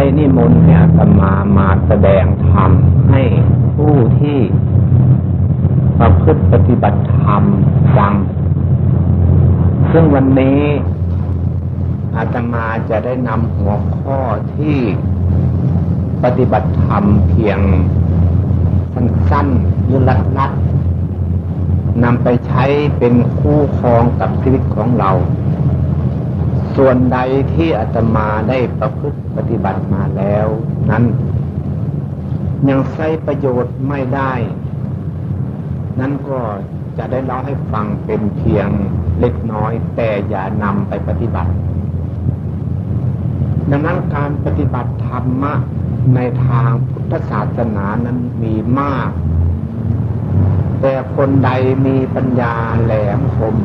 ได้นิมนต์ให้อาตมามาแสดงธรรมให้ผู้ที่ประพฤติปฏิบัติธรรมฟัง ซึ่งวันนี้อาตมาจะได้นำหัวข้อที่ปฏิบัติธรรมเพียงสั้นๆหรือลัดนำไปใช้เป็นคู่ครองกับชีวิตของเรา ส่วนใดที่อาตมาได้ประพฤติปฏิบัติมาแล้ว นั้น ยังใช้ประโยชน์ไม่ได้ นั่นก็จะได้เล่าให้ฟังเป็นเพียงเล็กน้อย แต่อย่านำไปปฏิบัติ ดังนั้นการปฏิบัติธรรมะในทางพุทธศาสนานั้นมีมาก แต่คนใดมีปัญญาแหลมคม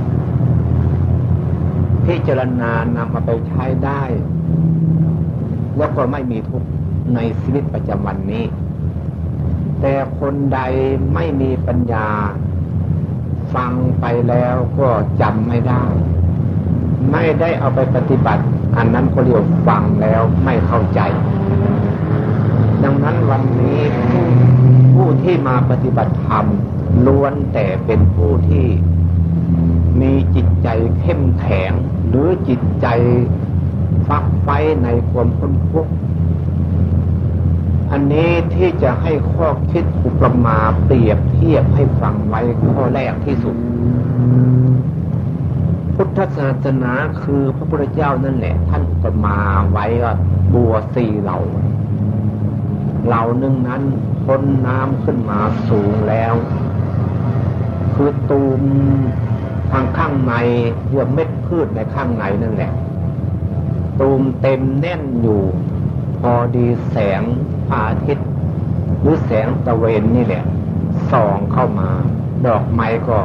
พิจารณานำมาไปใช้ได้ แล้วก็ไม่มีทุกข์ในชีวิตประจำวันนี้ แต่คนใดไม่มีปัญญา ฟังไปแล้วก็จำไม่ได้ ไม่ได้เอาไปปฏิบัติ อันนั้นก็เรียกฟังแล้วไม่เข้าใจ ดังนั้นวันนี้ผู้ผู้ที่มาปฏิบัติธรรมล้วนแต่เป็นผู้ที่ มีจิตใจเข้มแข็ง หรือจิตใจฟักไฟในความพ้นทุกข์อันนี้ที่จะให้ข้อคิดอุปมาเปรียบเทียบให้ฟังไว้ข้อแรกที่สุด พุทธศาสนาคือพระพุทธเจ้านั่นแหละ ท่านอุปมาไว้ว่าบัวสี่เหล่าเหล่านึงนั้นพ้นน้ำขึ้นมาสูงแล้ว คือตูม ทางข้างในเยื่อเม็ดพืชในข้างในนั่นแหละ ตูมเต็มแน่นอยู่ พอดีแสงพระอาทิตย์หรือแสงตะเวนนี่แหละส่องเข้ามา ดอกไม้ก็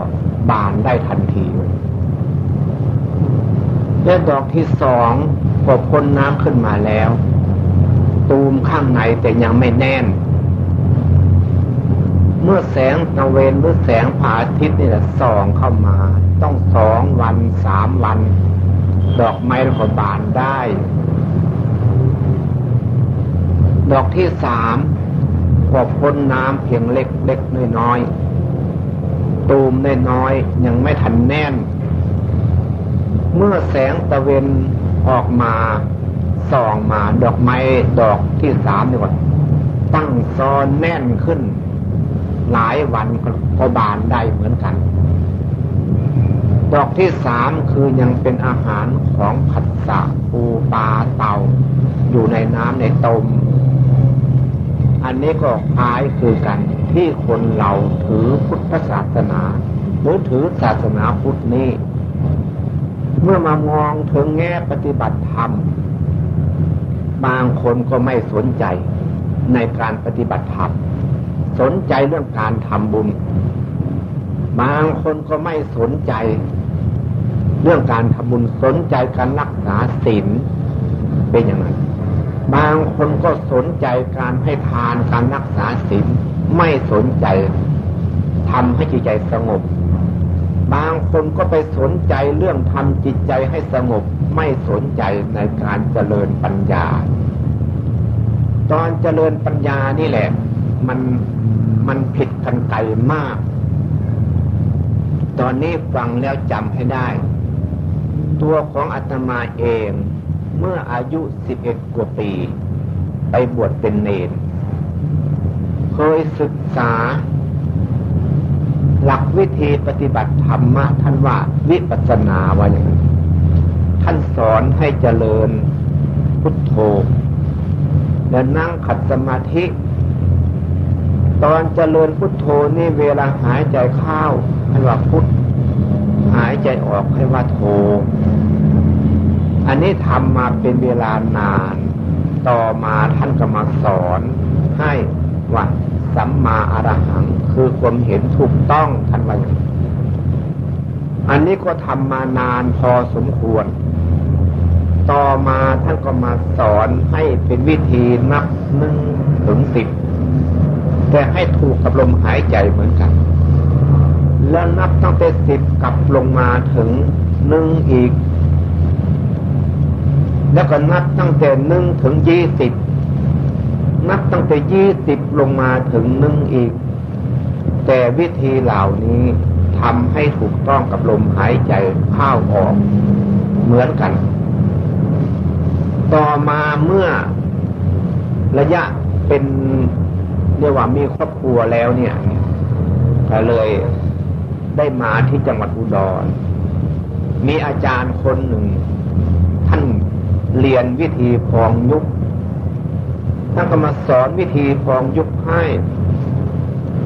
บานได้ทันทีและดอกที่สองพอพ้นน้ำขึ้นมาแล้ว ตูมข้างในแต่ยังไม่แน่น เมื่อแสงตะเวนหรือแสงพระอาทิตย์นี่แหละส่องเข้ามา ต้องสองวันสามวัน ดอกไม้ก็บานได้ ดอกที่สามก็พ้นน้ำเพียงเล็กเล็กน้อยน้อยตูมน้อยน้อยยังไม่ทันแน่น เมื่อแสงตะเวนออกมาส่องมา ดอกไม้ดอกที่สามนี่ว่าตั้งซ้อนแน่นขึ้น หลายวันก็บานได้เหมือนกัน ดอกที่สามคือยังเป็นอาหารของผัสสะปูปลาเต่า อยู่ในน้ำในตม อันนี้ก็คล้ายคือกันที่คนเราถือพุทธศาสนาหรือถือศาสนาพุทธนี้ เมื่อมามองถึงแง่ปฏิบัติธรรม บางคนก็ไม่สนใจในการปฏิบัติธรรม สนใจเรื่องการทำบุญ บางคนก็ไม่สนใจ เรื่องการทำบุญสนใจการรักษาศีลเป็นอย่างนั้น บางคนก็สนใจการให้ทานการรักษาศีลไม่สนใจทำให้จิตใจสงบ บางคนก็ไปสนใจเรื่องทำจิตใจให้สงบ ไม่สนใจในการเจริญปัญญา ตอนเจริญปัญญานี่แหละ มันมันผิดกันไกลมาก ตอนนี้ฟังแล้วจำให้ได้ ตัวของอาตมาเอง เมื่ออายุสิบเอ็ดกว่าปี ไปบวชเป็นเนรเคยศึกษา หลักวิธีปฏิบัติธรรมะท่านว่าวิปัสสนาว่าอย่างนั้นท่านสอนให้เจริญพุทโธแล้วนั่งขัดสมาธิ ตอนเจริญพุทโธนี่เวลาหายใจเข้าให้ว่าพุทหายใจออกให้ว่าโธอันนี้ทำมาเป็นเวลานาน ต่อมาท่านก็มาสอนให้ว่าสัมมาอรหัง คือความเห็นถูกต้องท่านว่าอย่างอันนี้ก็ทำมานานพอสมควร ต่อมาท่านก็มาสอนให้เป็นวิธีนับหนึ่งถึงสิบ แต่ให้ถูกกับลมหายใจเหมือนกัน แล้วนับตั้งแต่สิบกลับลงมาถึงหนึ่งอีก แล้วก็นับตั้งแต่หนึ่งถึงยี่สิบนับตั้งแต่ยี่สิบลงมาถึงหนึ่งอีก แต่วิธีเหล่านี้ทำให้ถูกต้องกับลมหายใจเข้าออกเหมือนกัน ต่อมาเมื่อระยะเป็น เรียกว่ามีครอบครัวแล้วเนี่ยก็เลยได้มาที่จังหวัดอุดร มีอาจารย์คนหนึ่ง ท่านเรียนวิธีพองยุบท่านก็มาสอนวิธีพองยุบให้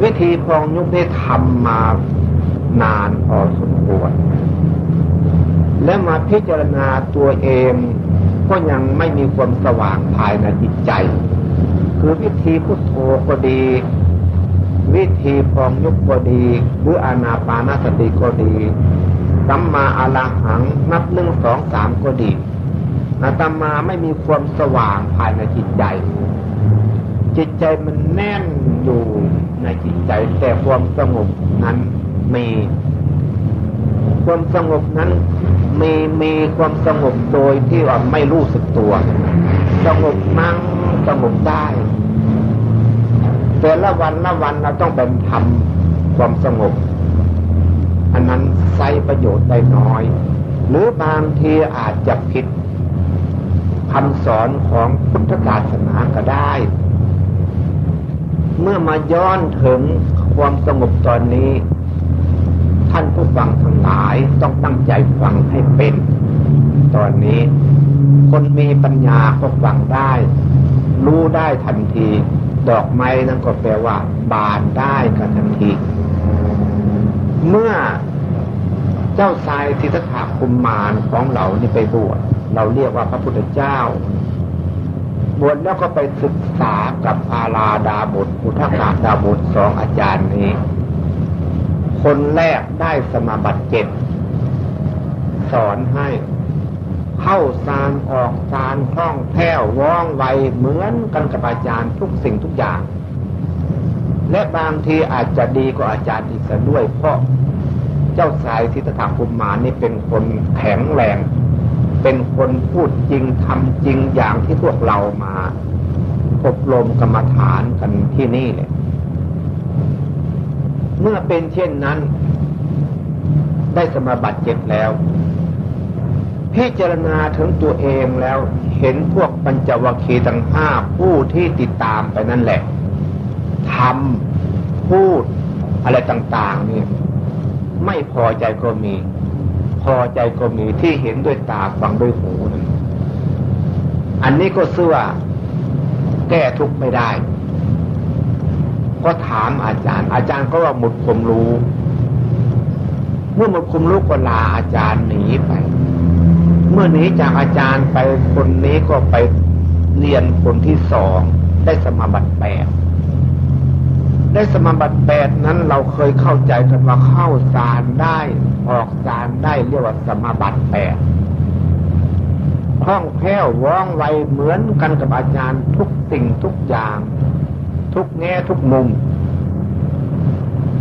วิธีพองยุบได้ทำมานานพอสมควรและมาพิจารณาตัวเองก็ยังไม่มีความสว่างภายในจิตใจ คือวิธีพุทโธก็ดี วิธีพองยุบก็ดี หรืออานาปานาสติก็ดีสัมมาอาลาหังนับหนึ่งสองสามก็ดีอาตมาไม่มีความสว่างภายในจิตใจ จิตใจมันแน่นอยู่ในจิตใจ แต่ความสงบนั้นมี ความสงบนั้นมีมีความสงบโดยที่ว่าไม่รู้สึกตัว สงบนั่งสงบได้ แต่ละวันละวันเราต้องเป็นทำความสงบ อันนั้นใช้ประโยชน์ได้น้อย หรือบางทีอาจจะผิดคำสอนของพุทธศาสนาก็ได้ เมื่อมาย้อนถึงความสงบตอนนี้ ท่านผู้ฟังทั้งหลายต้องตั้งใจฟังให้เป็น ตอนนี้ คนมีปัญญาก็ฟังได้ รู้ได้ทันที ดอกไม้นั่นก็แปลว่า บานได้กันทันที เมื่อเจ้าชายทิฏฐาคุมมารของเรานี่ไปบวชเราเรียกว่าพระพุทธเจ้าบวชแล้วก็ไปศึกษากับอาลาดาบทอุทกาดาบทสองอาจารย์นี้ คนแรกได้สมาบัติเจ็ดสอนให้เข้าซานออกซานคล่องแคล่วว่องไวเหมือนกันกับอาจารย์ทุกสิ่งทุกอย่าง และบางทีอาจจะดีกว่าอาจารย์อีกด้วย เพราะเจ้าสายทิฏฐาคุมมานี่เป็นคนแข็งแรง เป็นคนพูดจริงทำจริงอย่างที่พวกเรามาอบรมกรรมฐานกันที่นี่เลย เมื่อเป็นเช่นนั้น ได้สมาบัติเจ็ดแล้ว พิจารณาถึงตัวเองแล้วเห็นพวกปัญจวัคคีย์ทั้งห้าผู้ที่ติดตามไปนั่นแหละทำพูดอะไรต่างๆนี่ไม่พอใจก็มี พอใจก็มีที่เห็นด้วยตาฟังด้วยหูนั่นอันนี้ก็เสื่อแก้ทุกข์ไม่ได้ ก็ถามอาจารย์ อาจารย์ก็ว่าหมดความรู้ เมื่อหมดความรู้ก็ลาอาจารย์หนีไป เมื่อหนีจากอาจารย์ไปคนนี้ก็ไปเรียนคนที่สองได้สมบัติแปดได้สมบัติแปดนั้นเราเคยเข้าใจกันว่าเข้าสารได้ออกสารได้เรียกว่าสมบัติแปดคล่องแคล่วว่องไวเหมือนกันกับอาจารย์ทุกสิ่งทุกอย่าง ทุกแง่ทุกมุม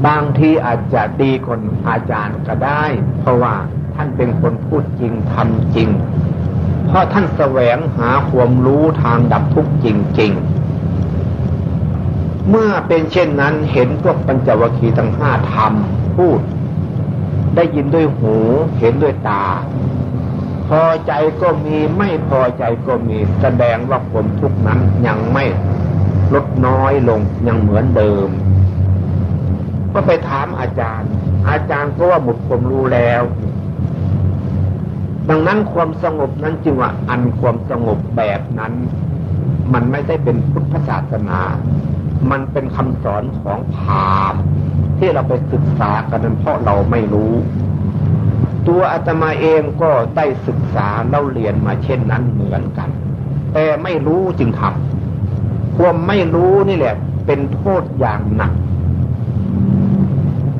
บางทีอาจจะดีคนอาจารย์ก็ได้ เพราะว่าท่านเป็นคนพูดจริงทำจริง เพราะท่านแสวงหาความรู้ทางดับทุกข์จริง ๆ เมื่อเป็นเช่นนั้นเห็นพวกปัญจวัคคีย์ทั้งห้าทำพูด ได้ยินด้วยหูเห็นด้วยตาพอใจก็มีไม่พอใจก็มีแสดงว่าความทุกข์นั้นยังไม่ ลดน้อยลงยังเหมือนเดิม ก็ไปถามอาจารย์ อาจารย์ก็ว่าหมดความรู้แล้ว ดังนั้นความสงบนั้นจึงว่าอันความสงบแบบนั้น มันไม่ได้เป็นพุทธศาสนา มันเป็นคำสอนของพราหมณ์ที่เราไปศึกษากันนั้นเพราะเราไม่รู้ ตัวอาตมาเองก็ได้ศึกษาเล่าเรียนมาเช่นนั้นเหมือนกัน แต่ไม่รู้จึงทำ ความไม่รู้นี่แหละ เป็นโทษอย่างหนัก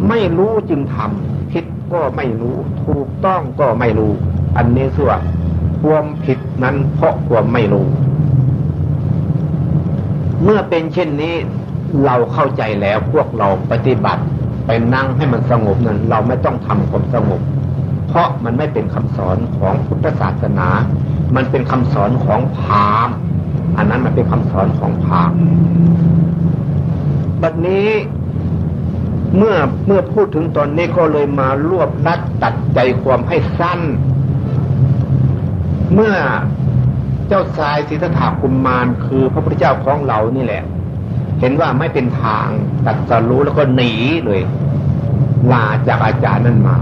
ไม่รู้จึงทำผิดก็ไม่รู้ ถูกต้องก็ไม่รู้ อันนี้ส่วนความผิดนั้นเพราะความไม่รู้ เมื่อเป็นเช่นนี้เราเข้าใจแล้วพวกเราปฏิบัติไปนั่งให้มันสงบนั้น เราไม่ต้องทำความสงบ เพราะมันไม่เป็นคำสอนของพุทธศาสนา มันเป็นคำสอนของพราหมณ์ อันนั้นมันเป็นคำสอนของพระบัดนี้เมื่อเมื่อพูดถึงตอนนี้ก็เลยมารวบรัดตัดใจความให้สั้น เมื่อเจ้าชายสิทธัตถะกุมมารคือพระพุทธเจ้าของเรานี่แหละ เห็นว่าไม่เป็นทางตัดสรู้แล้วก็หนีเลยลาจากอาจารย์นั่นมา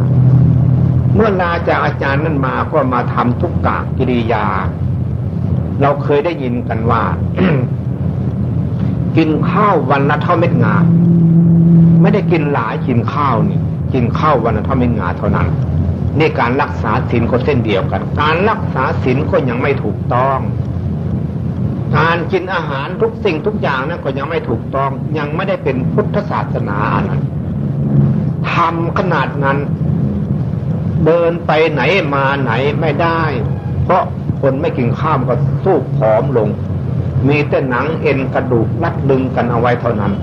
เมื่อลาจากอาจารย์นั่นมาก็มาทำทุกกะกิริยา เราเคยได้ยินกันว่า กินข้าววันละเท่าเม็ดงา ไม่ได้กินหลายกินข้าวนี่กินข้าววันละเท่าเม็ดงาเท่านั้นนี่การรักษาศีลก็เส้นเดียวกัน การรักษาศีลก็ยังไม่ถูกต้อง การกินอาหารทุกสิ่งทุกอย่างนั้นก็ยังไม่ถูกต้อง ยังไม่ได้เป็นพุทธศาสนาอันนั้นทำขนาดนั้น เดินไปไหนมาไหนไม่ได้ เพราะ คนไม่กินข้ามก็สู้ผอมลง มีแต่หนังเอ็นกระดูกรัดดึงกันเอาไว้เท่านั้น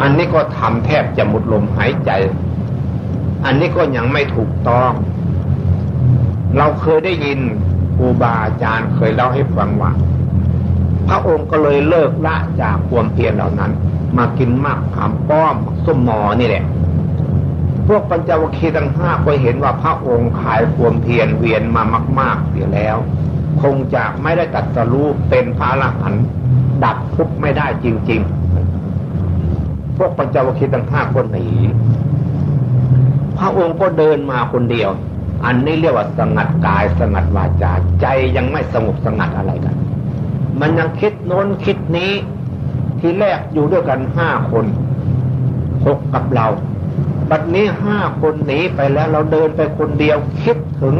อันนี้ก็ทำแทบจะหมดลมหายใจ อันนี้ก็ยังไม่ถูกต้อง เราเคยได้ยินครูบาอาจารย์เคยเล่าให้ฟังว่าพระองค์ก็เลยเลิกละจากความเพียรเหล่านั้น มากินมากขามป้อมส้มหมอนี่แหละ พวกปัญจวัคคีย์ทั้งห้าก็เห็นว่าพระองค์ขายความเพียรเวียนมามาก ๆเสียแล้ว คงจะไม่ได้ตัดสรู้เป็นพระอรหันต์ดับทุกข์ไม่ได้จริง ๆ พวกปัญจวัคคีย์ทั้งห้าก็หนีพระองค์ก็เดินมาคนเดียว อันนี้เรียกว่าสงัดกายสงัดวาจาใจยังไม่สงบสงัดอะไรกัน มันยังคิดโน้นคิดนี้ ทีแรกอยู่ด้วยกันห้าคนหกกับเรา บัดนี้ห้าคนหนีไปแล้วเราเดินไปคนเดียวคิดถึง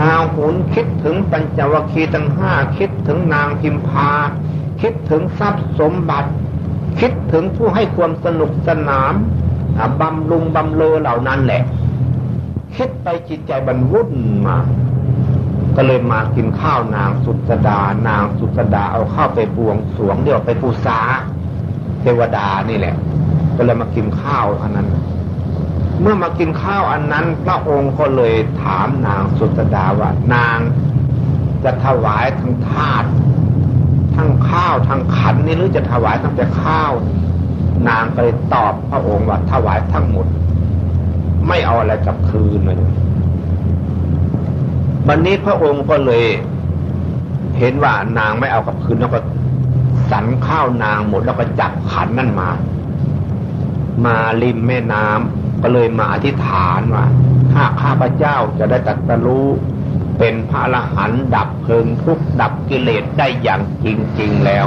นางหุนคิดถึงปัญจวัคคีย์ทั้งห้าคิดถึงนางพิมพา คิดถึงทรัพย์สมบัติ คิดถึงผู้ให้ความสนุกสนานบำรุงบำเลอเหล่านั้นแหละ คิดไปจิตใจบรรวุ่นมา ก็เลยมากินข้าวนางสุสดา นางสุสดาเอาข้าวไปบวงสวงเดี๋ยวไปปูษาเทวดานี่แหละ ก็เลยมากินข้าวอันนั้น เมื่อมากินข้าวอันนั้น พระองค์ก็เลยถามนางสุสดาว่านางจะถวายทั้งทาตุทั้งข้าวทั้งขันนี่หรือจะถวายทั้งแต่ข้าว นางก็เลยตอบพระองค์ว่าถวายทั้งหมด ไม่เอาอะไรกลับคืนเลยวันนี้พระองค์ก็เลย เห็นว่านางไม่เอากลับคืนแล้วก็สันข้าวนางหมดแล้วก็จับขันนั่นมา มาริมแม่น้ำก็เลยมาอธิษฐานว่าถ้าข้าพเจ้าจะได้ตัดสรู้เป็นพระอรหันต์ดับเพลิงทุกดับกิเลสได้อย่างจริงๆแล้ว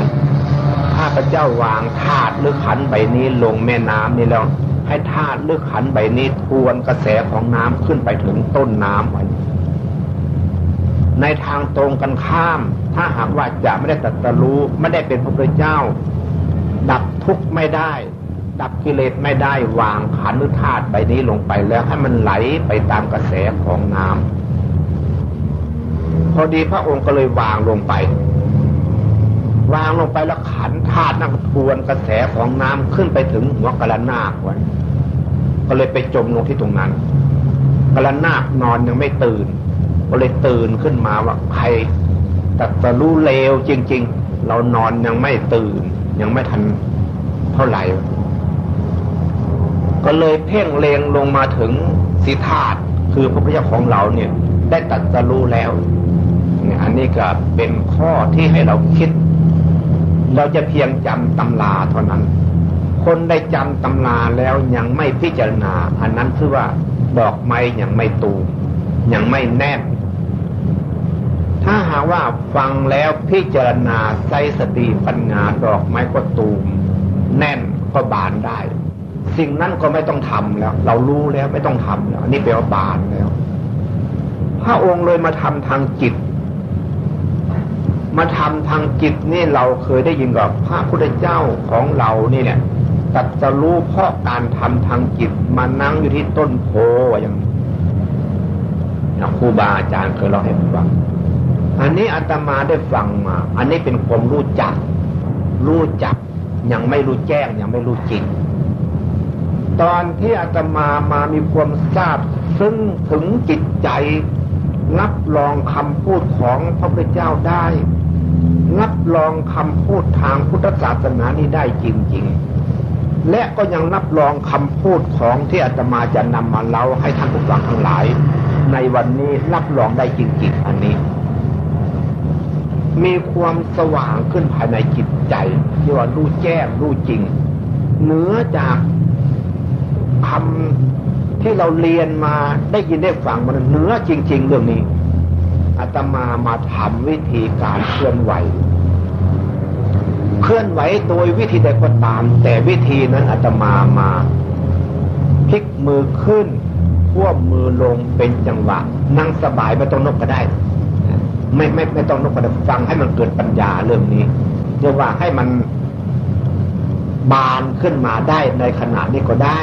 ข้าพเจ้าวางธาตุหรือขันใบนี้ลงแม่น้ำนี่แล้ว ให้ธาตุหรือขันใบนี้ทวนกระแสของน้ำขึ้นไปถึงต้นน้ำไว้ในทางตรงกันข้าม ถ้าหากว่าจะไม่ได้ตัดสรู้ไม่ได้เป็นพระพุทธเจ้า ดับทุกข์ไม่ได้ ดับกิเลสไม่ได้วางขันหรือธาตุใบนี้ลงไปแล้วให้มันไหลไปตามกระแสของน้ำพอดีพระองค์ก็เลยวางลงไป วางลงไปแล้วขันธาตุนั่งทวนกระแสของน้ำขึ้นไปถึงหัวกระนาควันก็เลยไปจมลงที่ตรงนั้นกระนาคนอนยังไม่ตื่น ก็เลยตื่นขึ้นมาว่าใครแต่จะรู้เลวจริง ๆ เรานอนยังไม่ตื่น ยังไม่ทันเท่าไหร่ ก็เลยเพ่งเลงลงมาถึงสิธาตคือพระพุทธเจ้าของเราเนี่ย ได้ตัดจะรู้แล้วอันนี้ก็เป็นข้อที่ให้เราคิด เราจะเพียงจำตำราเท่านั้น คนได้จำตำราแล้วยังไม่พิจารณา อันนั้นคือว่าดอกไม้ยังไม่ตูมยังไม่แน่นถ้าหากว่าฟังแล้วพิจารณาใส่สติปัญญาดอกไม้ก็ตูม แน่นก็บานได้ สิ่งนั้นก็ไม่ต้องทำแล้ว เรารู้แล้วไม่ต้องทำแล้วนนี้แปลว่าบานแล้ว พระองค์เลยมาทำทางจิต มาทำทางจิตนี่เราเคยได้ยินกับพระพุทธเจ้าของเรานี่เนี่ยตัดจะรู้เพราะการทำทางจิตมานั่งอยู่ที่ต้นโพอย่างครูบาอาจารย์เคยเล่าให้ฟัง อันนี้อาตมาได้ฟังมา อันนี้เป็นความรู้จัก รู้จักยังไม่รู้แจ้งยังไม่รู้จริง ตอนที่อาตมามามีความทราบซึ่งถึงจิตใจรับรองคำพูดของพระพุทธเจ้าได้รับรองคำพูดทางพุทธศาสนานี้ได้จริง ๆ และก็ยังรับรองคำพูดของที่อาตมาจะนำมาเล่าให้ท่านผู้ฟังทั้งหลาย ในวันนี้รับรองได้จริง ๆ อันนี้ มีความสว่างขึ้นภายในจิตใจที่ว่ารู้แจ้งรู้จริง เหนือจาก คำที่เราเรียนมาได้ยินได้ฟังมันเหนือจริง ๆ เรื่องนี้อาตมามาทำวิธีการเคลื่อนไหว เคลื่อนไหวโดยวิธีใดก็ตาม แต่วิธีนั้นอาตมามาพลิกมือขึ้นควบมือลงเป็นจังหวะ นั่งสบายไม่ต้องนกก็ได้ ไม่ไม่ไม่ต้องนกก็ได้ฟังให้มันเกิดปัญญาเรื่องนี้เรียกว่าให้มันบานขึ้นมาได้ในขณะนี้ก็ได้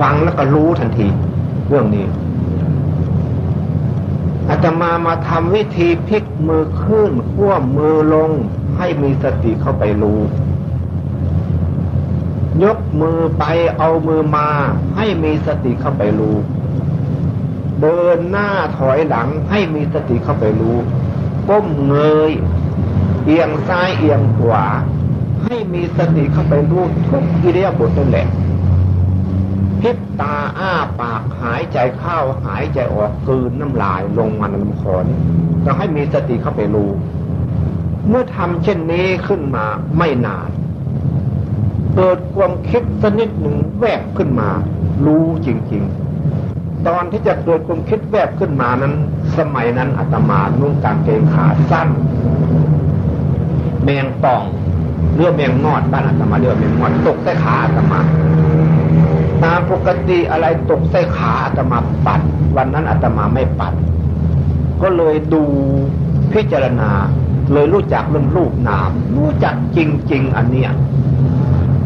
ฟังแล้วก็รู้ทันที เรื่องนี้อาตมามาทำวิธีพลิกมือขึ้นขั้วมือลงให้มีสติเข้าไปรู้ ยกมือไปเอามือมาให้มีสติเข้าไปรู้ เดินหน้าถอยหลังให้มีสติเข้าไปรู้ ก้มเงย เอียงซ้ายเอียงขวา ให้มีสติเข้าไปรู้ทุกอิเดียบทนั่นแหละ พิบตาอ้าปากหายใจเข้าหายใจออกคืนน้ำลายลงมาในลำคอนี่เราให้มีสติเข้าไปรู้ เมื่อทำเช่นนี้ขึ้นมาไม่นานเกิดความคิดสนิดหนึ่งแวบขึ้นมา รู้จริง ๆ ตอนที่จะเกิดความคิดแวบขึ้นมานั้น สมัยนั้นอาตมานุ่งกางเกงขาสั้น แมงป่องเรือแมงงอดบ้านอาตมาเรือแมงงอดตกใส่ขาอาตมา ตามปกติอะไรตกใส่ขาอาตมาปัด วันนั้นอาตมาไม่ปัด ก็เลยดูพิจารณา เลยรู้จักเรื่องรูปนาม รู้จักจริง ๆ อันเนี้ย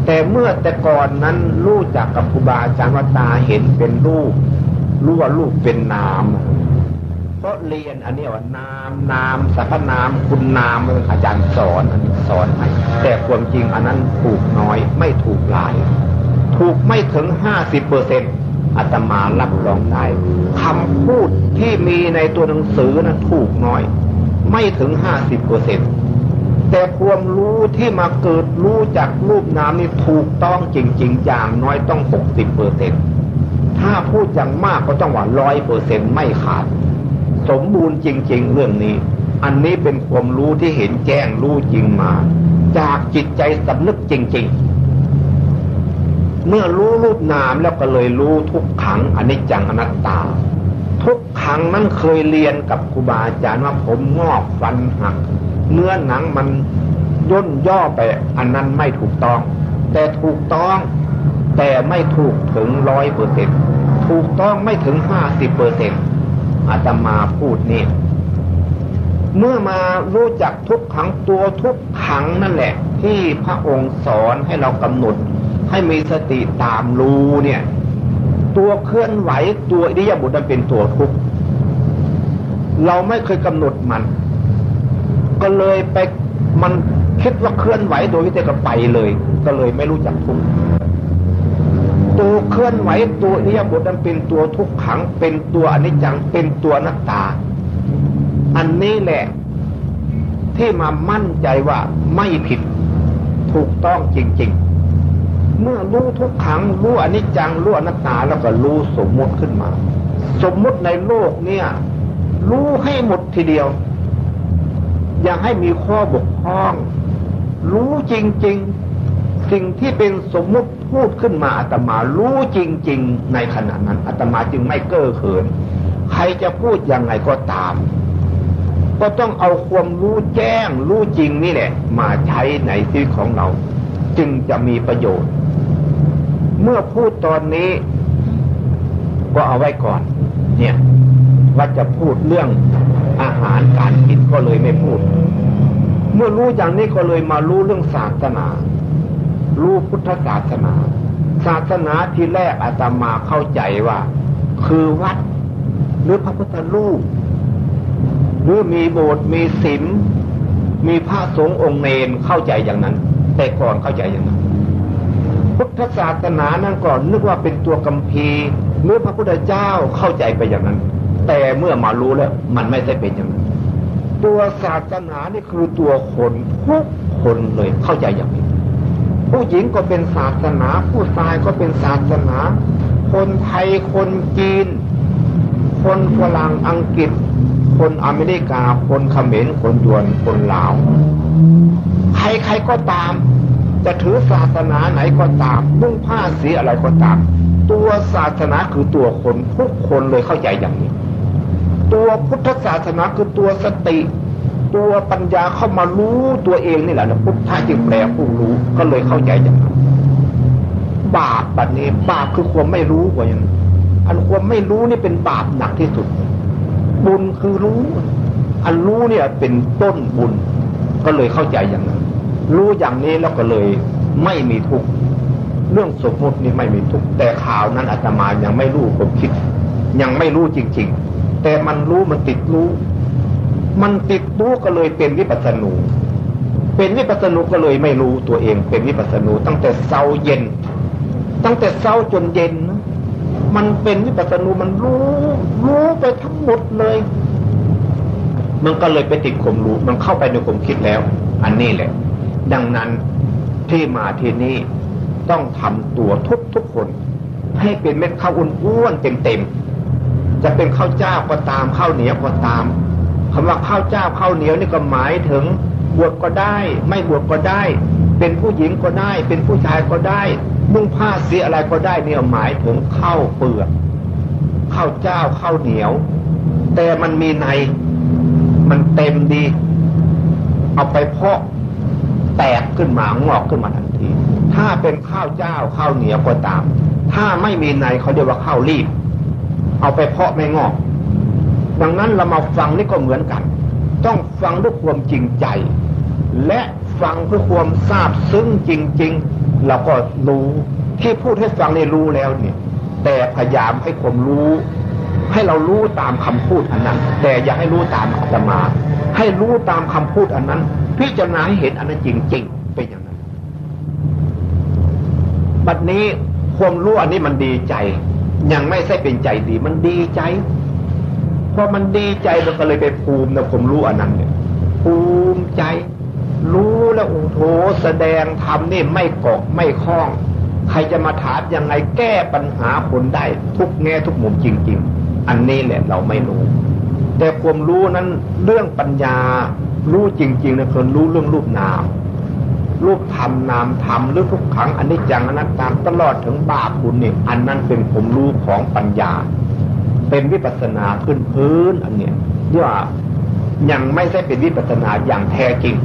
แต่เมื่อแต่ก่อนนั้นรู้จักกับครูบาอาจารย์วตาเห็นเป็นรูปรู้ว่ารูปเป็นนามเพราะเรียนอันนี้ว่านามนามสรรพนามคุณนามอาจารย์สอนสอนให้แต่ความจริงอันนั้นถูกน้อยไม่ถูกหลาย ถูกไม่ถึงห้าสิบเปอร์เซ็นอาตมารับรองได้คำพูดที่มีในตัวหนังสือนั้นถูกน้อย ไม่ถึงห้าสิบเปอร์เซ็นแต่ความรู้ที่มาเกิดรู้จากรูปนามนี่ถูกต้องจริง ๆ อย่างน้อยต้องหกสิบเปอร์เซ็นถ้าพูดอย่างมากก็ต้องว่าร้อยเปอร์เซ็นไม่ขาด สมบูรณ์จริง ๆ เรื่องนี้ อันนี้เป็นความรู้ที่เห็นแจ้งรู้จริงมา จากจิตใจสำนึกจริง ๆ เมื่อรู้รูปนามแล้วก็เลยรู้ทุกขังอนิจจังอนัตตา ทุกขังนั้นเคยเรียนกับครูบาอาจารย์ว่าผมงอกฟันหักเนื้อหนังมันย่นย่อไปอันนั้นไม่ถูกต้อง แต่ถูกต้องแต่ไม่ถูกถึงร้อยเปอร์เซ็นถูกต้องไม่ถึงห้าสิบเปอร์เซ็นอาตมาพูดนี่เมื่อมารู้จักทุกขังตัวทุกขังนั่นแหละ ที่พระองค์สอนให้เรากำหนด ให้มีสติตามรู้เนี่ย ตัวเคลื่อนไหวตัวอิริยาบถนั้นเป็นตัวทุกข์เราไม่เคยกำหนดมัน ก็เลยไปมันคิดว่าเคลื่อนไหวโดยที่ก็ไปเลย ก็เลยไม่รู้จักทุกข์ตัวเคลื่อนไหวตัวอิริยาบถนั้นเป็นตัวทุกขัง เป็นตัวอนิจจังเป็นตัวนัตตา อันนี้แหละที่มามั่นใจว่าไม่ผิดถูกต้องจริง ๆ เมื่อรู้ทุกขังรู้อนิจจังรู้อนัตตาแล้วก็รู้สมมุติขึ้นมา สมมุติในโลกเนี่ย รู้ให้หมดทีเดียว อย่าให้มีข้อบกพร่อง รู้จริง ๆ สิ่งที่เป็นสมมุติพูดขึ้นมาอาตมารู้จริง ๆ ในขณะนั้นอาตมาจึงไม่เก้อเขิน ใครจะพูดยังไงก็ตาม ก็ต้องเอาความรู้แจ้งรู้จริงนี่แหละ มาใช้ในชีวิตของเรา จึงจะมีประโยชน์ เมื่อพูดตอนนี้ ก็เอาไว้ก่อน เนี่ย ว่าจะพูดเรื่องอาหารการกินก็เลยไม่พูด เมื่อรู้อย่างนี้ก็เลยมารู้เรื่องศาสนา รู้พุทธศาสนา ศาสนาที่แรกอาตมาเข้าใจว่า คือวัด หรือพระพุทธรูปหรือมีโบสถ์มีศิลมีพระสงฆ์องค์เนนเข้าใจอย่างนั้น แต่ก่อนเข้าใจอย่างนั้น พุทธศาสนานั้นก่อนนึกว่าเป็นตัวกัมพีเมื่อพระพุทธเจ้าเข้าใจไปอย่างนั้น แต่เมื่อมารู้แล้ว มันไม่ใช่เป็นอย่างนั้น ตัวศาสนานี่คือตัวคนทุกคนเลยเข้าใจอย่างนี้ ผู้หญิงก็เป็นศาสนา ผู้ชายก็เป็นศาสนา คนไทยคนจีน คนฝรั่งอังกฤษ คนอเมริกา คนเขมรคนยวนคนลาว ใครๆก็ตาม จะถือศาสนาไหนก็ตามนุ่งผ้าสีอะไรก็ตาม ตัวศาสนาคือตัวคนทุกคนเลยเข้าใจอย่างนี้ ตัวพุทธศาสนาคือตัวสติ ตัวปัญญาเข้ามารู้ตัวเองนี่แหละนะพุทธะจึงแปลผู้รู้ก็เลยเข้าใจอย่างนั้นบาปแบบนี้บาปคือความไม่รู้กว่าอย่างอันความไม่รู้นี่เป็นบาปหนักที่สุด บุญคือรู้ อันรู้เนี่ยเป็นต้นบุญก็เลยเข้าใจอย่างนั้น รู้อย่างนี้แล้วก็เลยไม่มีทุกข์เรื่องสมมตินี่ไม่มีทุกข์แต่ข่าวนั้นอาตมายังไม่รู้ผมคิด ยังไม่รู้จริง ๆ แต่มันรู้มันติดรู้ มันติดรู้ก็เลยเป็นวิปัสสนูเป็นวิปัสสนูก็เลยไม่รู้ตัวเองเป็นวิปัสสนูตั้งแต่เช้าเย็น ตั้งแต่เช้าจนเย็น มันเป็นวิปัสสนูมันรู้ รู้ไปทั้งหมดเลย มันก็เลยไปติดข่มรู้ มันเข้าไปในข่มคิดแล้ว อันนี้แหละ ดังนั้นที่มาที่นี่ต้องทำตัวทุกทุกคน ให้เป็นเม็ดข้าวอ้วนเต็มๆจะเป็นข้าวเจ้าก็ตามข้าวเหนียวก็ตามคำว่าข้าวเจ้าข้าวเหนียวนี่ก็หมายถึงบวชก็ได้ ไม่บวชก็ได้ เป็นผู้หญิงก็ได้ เป็นผู้ชายก็ได้มุ่งผ้าเสียอะไรก็ได้เนี่ยหมายถึงข้าวเปลือกข้าวเจ้าข้าวเหนียว แต่มันมีในมันเต็มดี เอาไปเพาะ แตกขึ้นมางอกขึ้นมาทันที ถ้าเป็นข้าวเจ้าข้าวเหนียวก็ตาม ถ้าไม่มีในเขาเรียกว่าข้าวรีบ เอาไปเพาะไม่งอก ดังนั้นเรามาฟังนี่ก็เหมือนกัน ต้องฟังด้วยความจริงใจ และฟังเพื่อความทราบซึ้งจริงๆเราก็รู้ที่พูดให้ฟังในรู้แล้วเนี่ย แต่พยายามให้ความรู้ ให้เรารู้ตามคำพูดอันนั้น แต่อย่าให้รู้ตามอาตมา ให้รู้ตามคำพูดอันนั้น พิจารณาให้เห็นอันนั้นจริง ๆ เป็นอย่างนั้น บัดนี้ความรู้อันนี้มันดีใจ ยังไม่ใช่เป็นใจดี มันดีใจพอมันดีใจมันก็เลยไปภูมินะผมรู้อันนั้นเนี่ยภูมิใจ รู้แล้วโอ้โหแสดงธรรมนี่ไม่เกาะไม่คล้อง ใครจะมาถามยังไงแก้ปัญหาคนได้ ทุกแง่ทุกมุมจริง ๆ อันนี้แหละเราไม่รู้ แต่ความรู้นั้นเรื่องปัญญา รู้จริงๆนะคือรู้เรื่องรูปนาม รูปธรรมนามธรรมหรือทุกขังอันนี้จังอนัตตามตลอดถึงบาปบุญนี่ยอันนั้นเป็นผมรู้ของปัญญา เป็นวิปัสนาพื้นพื้นอันเนี้ยที่ว่ายังไม่ใช่เป็นวิปัสนาอย่างแท้จริง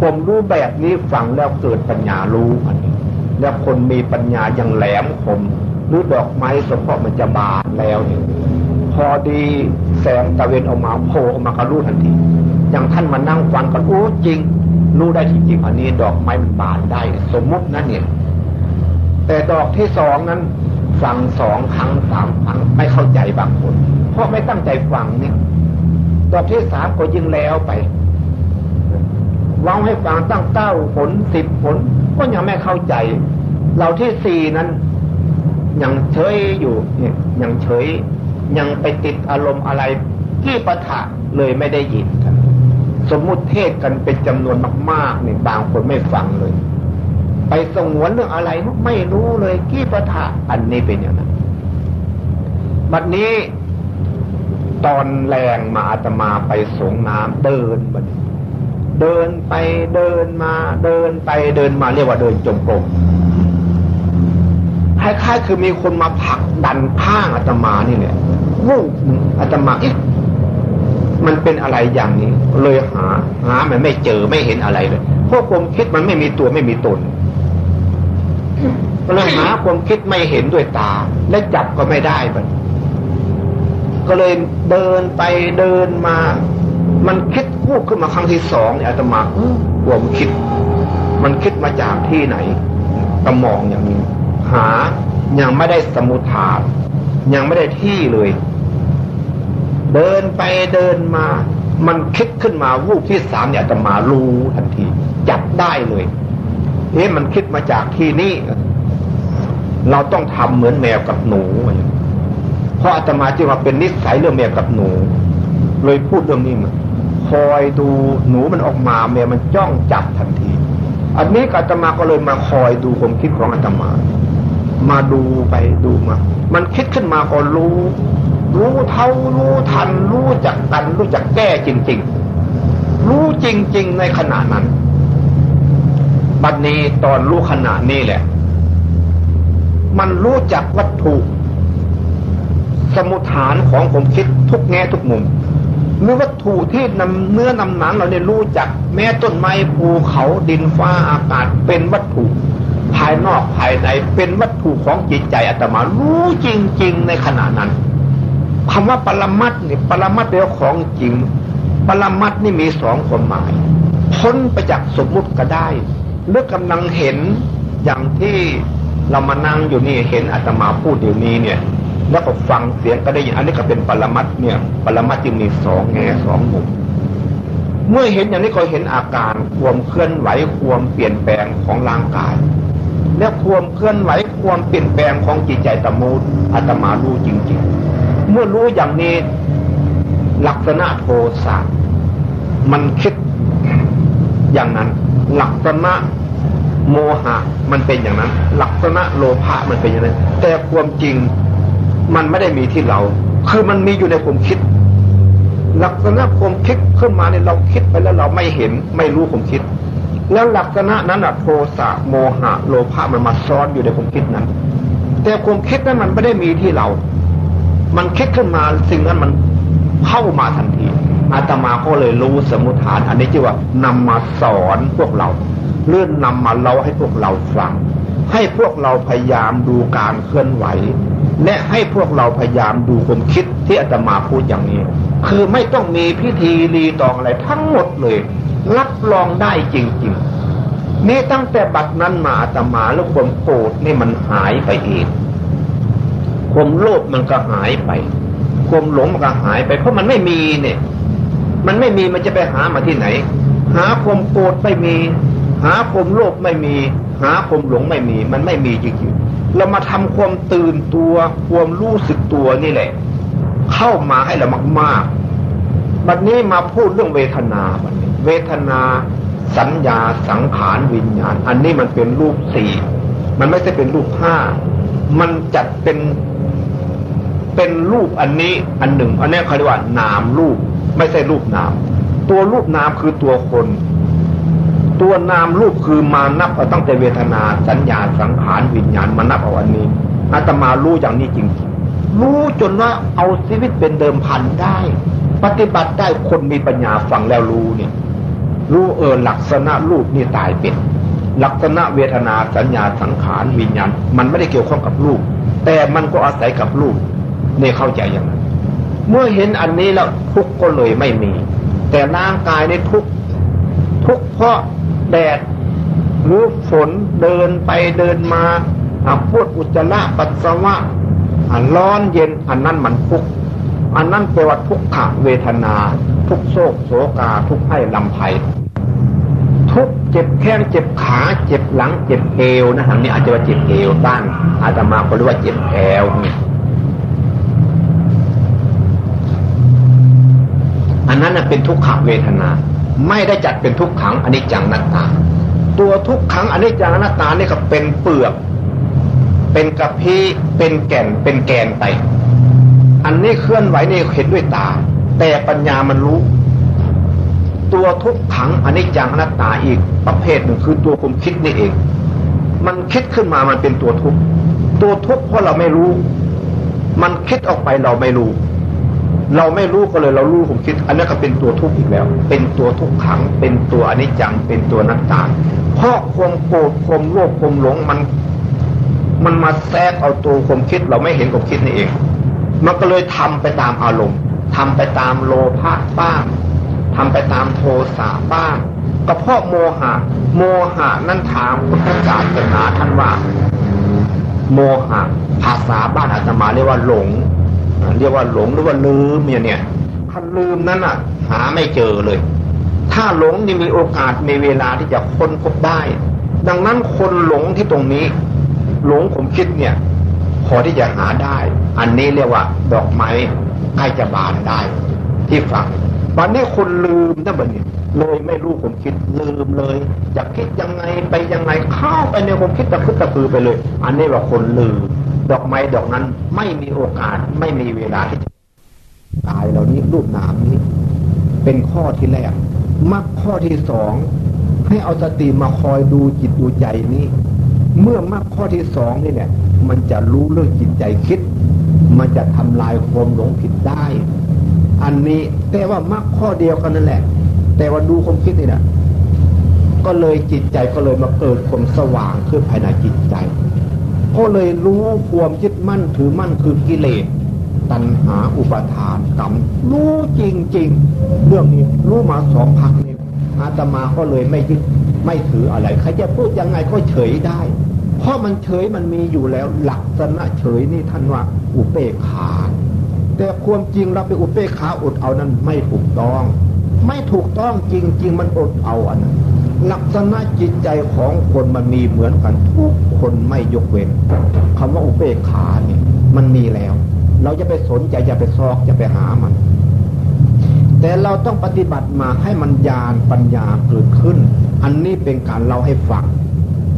ผมรู้แบบนี้ฟังแล้วเกิดปัญญารู้อันนี้ แล้วคนมีปัญญาอย่างแหลมคมหรือดอกไม้เฉพาะมันจะบานแล้วเนี่ย พอดีแสงตะเวนออกมาโผล่ออกมากระรู้ทันทีอย่างท่านมานั่งฟังก็โอ้จริง รู้ได้จริงๆอันนี้ดอกไม้มันบานได้ สมมุตินั่นเนี่ย แต่ดอกที่สองนั้นฟังสองครั้งสามครั้งไม่เข้าใจบางคน เพราะไม่ตั้งใจฟังเนี่ย ดอกที่สามก็ยิ่งแล้วไปวางให้ฟังตั้งเก้าผลสิบผล ก็ยังไม่เข้าใจ เราที่สี่นั้นยังเฉยอยู่เนี่ยยังเฉย ยังไปติดอารมณ์อะไรที่ประทะเลยไม่ได้ยินกันสมมุติเทศกันเป็นจำนวนมากๆเนี่ยบางคนไม่ฟังเลย ไปสงวนเรื่องอะไรไม่รู้เลยกี้ประทะอันนี้เป็นอย่างนั้นบัดนี้ตอนแรงมาอาตมาไปสงน้ำเดินบัดเดินไปเดินมาเดินไปเดินมาเรียกว่าเดินจงกรมคล้ายๆคือมีคนมาผลักดันข้างอาตมานี่แหละวูบอาตมาเอ๊ะมันเป็นอะไรอย่างนี้ เลยหา หามันไม่เจอไม่เห็นอะไรเลยเพราะความคิดมันไม่มีตัวไม่มีตนก็เลยหาความคิดไม่เห็นด้วยตา และจับก็ไม่ได้มันก็เลยเดินไปเดินมา มันคิดพูดขึ้นมาครั้งที่สองเนี่ยอาตมาความคิด มันคิดมาจากที่ไหนกระมองอย่างนี้ หายังไม่ได้สมุทฐาน ยังไม่ได้ที่เลย เดินไปเดินมา มันคิดขึ้นมาวูบที่สามเนี่ยจะมารู้ทันที จับได้เลยเอ๊ะมันคิดมาจากที่นี่เราต้องทำเหมือนแมวกับหนู เพราะอาตมาจึงว่าเป็นนิสัยเรื่องแมวกับหนู เลยพูดเรื่องนี้มาคคอยดูหนูมันออกมาเมียมันจ้องจับทันที อันนี้อาตมาก็เลยมาคอยดูความคิดของอาตมา มาดูไปดูมา มันคิดขึ้นมาก็รู้ รู้เท่ารู้ทัน รู้จักกัน รู้จักแก้จริง ๆ รู้จริง ๆ ในขณะนั้น บัดนี้ตอนรู้ขณะนี้แหละ มันรู้จักวัตถุ สมุฐานของผมคิดทุกแง่ทุกมุมหรือวัตถุที่นำเนื้อนำหนังเราเนี่ยรู้จัก แม้ต้นไม้ภูเขาดินฟ้าอากาศเป็นวัตถุ ภายนอกภายในเป็นวัตถุของจิตใจอาตมารู้จริง ๆ ในขณะนั้นคำว่าปรมัตเนี่ยปรมัตเดียวของจริง ปรมัตนี่มีสองความหมาย พ้นไปจากสมมุติก็ได้หรือกำลังเห็นอย่างที่เรามานั่งอยู่นี่เห็นอาตมาพูดเดี๋ยวนี้เนี่ย แล้วก็ฟังเสียงก็ได้ยินอันนี้ก็เป็นปรมัตเนี่ย ปรมัตจึงมีสองแง่สองมุมเมื่อเห็นอย่างนี้ก็เห็นอาการความเคลื่อนไหวความเปลี่ยนแปลงของร่างกาย และความเคลื่อนไหวความเปลี่ยนแปลงของจิตใจตมูอาตมารู้จริง ๆ เมื่อรู้อย่างนี้ลักษณะโทสะมันคิดอย่างนั้น ลักษณะโมหะมันเป็นอย่างนั้น ลักษณะโลภะมันเป็นอย่างนั้น แต่ความจริงมันไม่ได้มีที่เรา คือมันมีอยู่ในความคิด ลักษณะความคิดขึ้นมาเนี่ยเราคิดไปแล้วเราไม่เห็นไม่รู้ความคิด แล้วลักษณะนั้นอะโทสะโมหะโลภะมันมาซ้อนอยู่ในความคิดนั้น แต่ความคิดนั้นมันไม่ได้มีที่เรา มันคิดขึ้นมาสิ่งนั้นมันเข้ามาทันทีอาตมาก็เลยรู้สมุทฐาน อันนี้จีว่านำมาสอนพวกเราเลื่อนนำมาเล่าให้พวกเราฟัง ให้พวกเราพยายามดูการเคลื่อนไหว และให้พวกเราพยายามดูความคิดที่อาตมาพูดอย่างนี้ คือไม่ต้องมีพิธีรีตองอะไรทั้งหมดเลย รับรองได้จริงๆนี่ตั้งแต่บัดนั้นมาอาตมาแล้วความโกรธนี่มันหายไปเองความโลภมันก็หายไปความหลงมันก็หายไป เพราะมันไม่มีเนี่ย มันไม่มีมันจะไปหามาที่ไหน หาความโกรธไม่มี หาความโลภไม่มี หาความหลงไม่มี มันไม่มีจริงๆเรามาทำความตื่นตัว ความรู้สึกตัวนี่แหละ เข้ามาให้เรามากๆ บัดนี้มาพูดเรื่องเวทนาบัดนี้ เวทนาสัญญาสังขารวิญญาณ อันนี้มันเป็นรูปสี่มันไม่ใช่เป็นรูปห้ามันจัดเป็นเป็นรูปอันนี้อันหนึ่ง อันนี้เขาเรียกว่านามรูป ไม่ใช่รูปนาม ตัวรูปนามคือตัวคน ตัวนามรูปคือมานับเอาตั้งแต่เวทนา สัญญาสังขารวิญญาณมานับเอาอันนี้อาตมารู้อย่างนี้จริงๆรู้จนว่าเอาชีวิตเป็นเดิมพันได้ ปฏิบัติได้คนมีปัญญาฟังแล้วรู้เนี่ย รู้เออลักษณะรูปนี่ตายเป็น ลักษณะเวทนาสัญญาสังขารวิญญาณ มันไม่ได้เกี่ยวข้องกับรูป แต่มันก็อาศัยกับรูปเนี่ยเข้าใจอย่างนั้นเมื่อเห็นอันนี้แล้วทุกข์ก็เลยไม่มี แต่ร่างกายในทุกทุกเพราะแดดหรือฝนเดินไปเดินมาพูดอุจจาระปัสสาวะร้อนเย็นอันนั้นมันทุก อันนั้นแปลว่าทุกขเวทนา ทุกโศกโศกา ทุกให้ลำไส้ทุกเจ็บแข้งเจ็บขาเจ็บหลังเจ็บเอวนะฮะนี่อาจจะว่าเจ็บเอวบ้างอาจจะมาก็เรียกว่าเจ็บแอวอันนั้นเป็นทุกขเวทนา ไม่ได้จัดเป็นทุกขังอนิจจังนัตตา ตัวทุกขังอนิจจังนัตตานี่ก็เป็นเปลือก เป็นกระพี้เป็นแก่นเป็นแกนไป อันนี้เคลื่อนไหวนี่เห็นด้วยตา แต่ปัญญามันรู้ ตัวทุกขังอันิจจังอนัตตาอีกประเภทหนึ่งคือตัวความคิดนี่เอง มันคิดขึ้นมามันเป็นตัวทุกตัวทุกเพราะเราไม่รู้ มันคิดออกไปเราไม่รู้ เราไม่รู้ก็เลยเรารู้ผมคิด อันนี้ก็เป็นตัวทุกข์อีกแล้ว เป็นตัวทุกขัง เป็นตัวอนิจจัง เป็นตัวนัตตา เพราะความโกรธความโลภความหลงมัน มันมาแทรกเอาตัวความคิด เราไม่เห็นความคิดนี่เอง มันก็เลยทำไปตามอารมณ์ทำไปตามโลภะบ้างทำไปตามโทสะบ้าง ก็เพราะโมหะ โมหะนั่นถามพุทธศาสนาท่านว่า โมหะ ภาษาบ้านอาตมาเรียกว่าหลง เรียกว่าหลงหรือว่าลืมเนี่ยเนี่ยคันลืมนั้นอะ หาไม่เจอเลย ถ้าหลงนี่มีโอกาสมีเวลาที่จะค้นพบได้ ดังนั้นคนหลงที่ตรงนี้ หลงผมคิดเนี่ย พอที่จะหาได้ อันนี้เรียกว่า ดอกไม้ใกล้จะบานได้ ที่ฟังตอนนี้คนลืมนะบัดนี้เลยไม่รู้ผมคิดลืมเลยจะคิดยังไงไปยังไงเข้าไปในผมคิดตะคึดตะคือไปเลย อันนี้ว่าคนลืม ดอกไม้ดอกนั้นไม่มีโอกาสไม่มีเวลาที่จะตายเหล่านี้รูปนามนี้ เป็นข้อที่แรกมักข้อที่สองให้เอาสติมาคอยดูจิตดูใจนี้ เมื่อมักข้อที่สองนี่เนี่ยมันจะรู้เรื่องจิตใจคิด มันจะทำลายความหลงผิดได้ อันนี้แต่ว่ามักข้อเดียวกันนั่นแหละ แต่ว่าดูความคิดนี่นะก็เลยจิตใจก็เลยมาเกิดความสว่างขึ้นภายในจิตใจ ก็เลยรู้ความยึดมั่นถือมั่นคือกิเลสตัณหาอุปาทานกรรมรู้จริง ๆ เรื่องนี้รู้มาสองพักนี้อาตมาก็เลยไม่ยึดไม่ถืออะไรใครจะพูดยังไงก็เฉยได้ ราะมันเฉยมันมีอยู่แล้วหลักษณะเฉยนี่ท่านว่าอุเบกขา แต่ความจริงเราไปอุเบกขาอดเอานั้นไม่ถูกต้อง ไม่ถูกต้องจริงๆมันอดเอาอันนั้นลักษณะจิตใจของคนมันมีเหมือนกันทุกคนไม่ยกเว้นคำว่าอุเบกขาเนี่ยมันมีแล้ว เราจะไปสนใจจะไปซอกจะไปหามัน แต่เราต้องปฏิบัติมาให้มันญาณปัญญาเกิดขึ้น อันนี้เป็นการเล่าให้ฟัง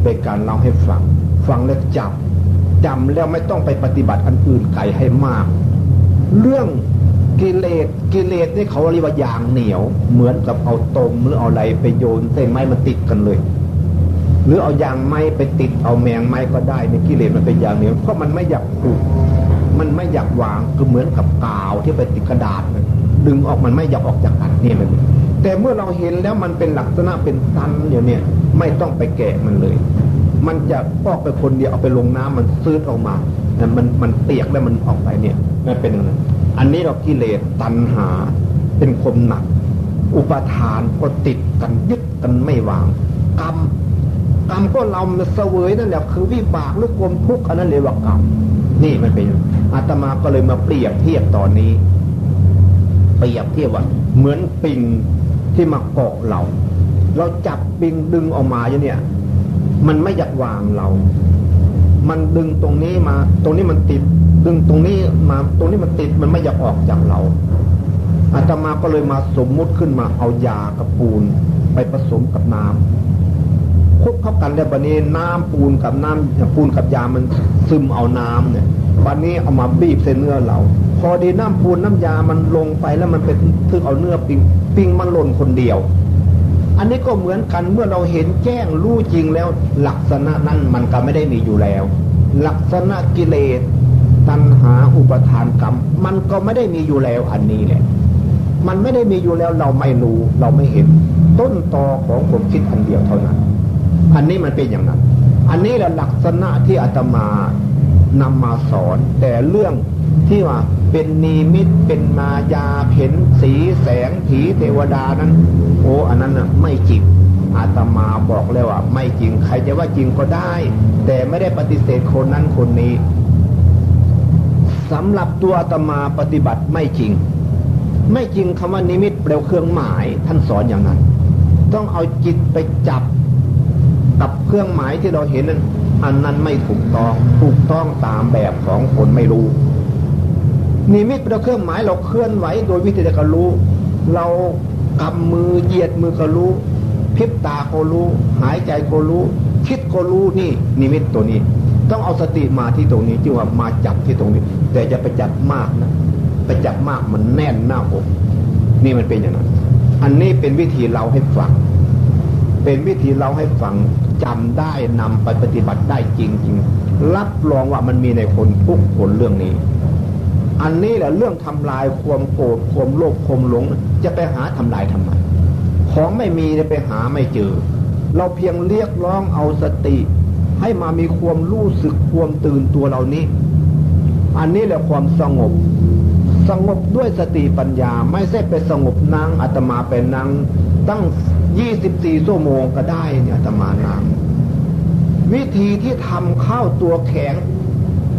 เป็นการเล่าให้ฟัง ฟังแล้วจำจำแล้วไม่ต้องไปปฏิบัติอันอื่นไกลให้มาก เรื่องกิเลสกิเลสนี่เขาเรียกว่ายางเหนียว เหมือนกับเอาตมหรือเอาอะไรไปโยนเส้นไม้มันติดกันเลย หรือเอายางไม้ไปติดเอาแมงไม้ก็ได้ในกิเลสมันเป็นยางเหนียวเพราะมันไม่อยากผูกมันไม่อยากวางคือเหมือนกับกาวที่ไปติดกระดาษดึงออกมันไม่อยากออกจากกันนี่มันแต่เมื่อเราเห็นแล้วมันเป็นลักษณะเป็นตันอย่างนี้ไม่ต้องไปแกะมันเลย มันจะออกไปคนเดียวเอาไปลงน้ำมันซื้อออกมาแต่มันมันเปียกแล้วมันออกไปเนี่ยมันเป็นอย่างนั้นอันนี้เรากิเลสตัณหาเป็นคมหนัก อุปทานก็ติดกันยึดกันไม่วางกรรมกรรมก็เราเสวยนั่นแหละคือวิบากหรือความทุกข์อันนั้นเรียกว่ากรรมนี่มันเป็นอาตมาก็เลยมาเปรียบเทียบตอนนี้ เปรียบเทียบว่าเหมือนปิงที่มาเกาะเรา เราจับปิงดึงออกมาอย่างเนี้ย มันไม่อยากวางเรา มันดึงตรงนี้มา ตรงนี้มันติด ดึงตรงนี้มา ตรงนี้มันติด มันไม่อยากออกจากเรา อาตมาก็เลยมาสมมุติขึ้นมาเอายากระปูน ไปผสมกับน้ำคลุกเข้ากันแล้วบันนี้น้ำปูนกับน้ำปูนกับยามันซึมเอาน้ำเนี่ยบันนี้เอามาบีบเส้นเนื้อเรา พอดีน้ำปูนน้ำยามันลงไปแล้วมันเป็นทึกเอาเนื้อปิงปิงมันหล่นคนเดียว อันนี้ก็เหมือนกันเมื่อเราเห็นแจ้งรู้จริงแล้ว ลักษณะนั้นมันก็ไม่ได้มีอยู่แล้ว ลักษณะกิเลส ตัณหาอุปทานกรรม มันก็ไม่ได้มีอยู่แล้วอันนี้แหละมันไม่ได้มีอยู่แล้วเราไม่รู้เราไม่เห็น ต้นตอของผมคิดอันเดียวเท่านั้น อันนี้มันเป็นอย่างนั้น อันนี้แหละลักษณะที่อาตมานำมาสอนแต่เรื่อง ที่ว่าเป็นนิมิตเป็นมายาเห็นสีแสงผีเทวดานั้น โอ้อันนั้นน่ะไม่จริงอาตมาบอกเลยว่า ไม่จริงใครจะว่าจริงก็ได้ แต่ไม่ได้ปฏิเสธคนนั้นคนนี้สำหรับตัวอาตมาปฏิบัติไม่จริง ไม่จริงคำว่านิมิตเปลวเครื่องหมายท่านสอนอย่างนั้น ต้องเอาจิตไปจับกับเครื่องหมายที่เราเห็นนั้นอันนั้นไม่ถูกต้องถูกต้องตามแบบของคนไม่รู้ นิมิตเป็นเครื่องหมายเราเคลื่อนไหวโดยวิธีการรู้ เรากำมือเหยียดมือก็รู้พิบตาก็รู้ หายใจก็รู้ คิดก็รู้นี่ นิมิตตัวนี้ ต้องเอาสติมาที่ตรงนี้จึงว่ามาจับที่ตรงนี้ แต่จะไปจับมากนะไปจับมากมันแน่นหน้าอกนี่มันเป็นอย่างนั้น อันนี้เป็นวิธีเราให้ฟัง เป็นวิธีเราให้ฟังจำได้นำไปปฏิบัติได้จริง ๆ รับรองว่ามันมีในคนทุกคนเรื่องนี้ อันนี้แหละเรื่องทำลายความโกรธความโลภความหลง จะไปหาทำลายทำไมของไม่มีจะไปหาไม่เจอ เราเพียงเรียกร้องเอาสติ ให้มามีความรู้สึกความตื่นตัวเหล่านี้ อันนี้แหละความสงบ สงบด้วยสติปัญญาไม่ใช่ไปสงบนั่งอาตมาไปนั่งตั้งยี่สิบสี่ชั่วโมงก็ได้เนี่ยอาตมานั่งวิธีที่ทำเข้าตัวแข็ง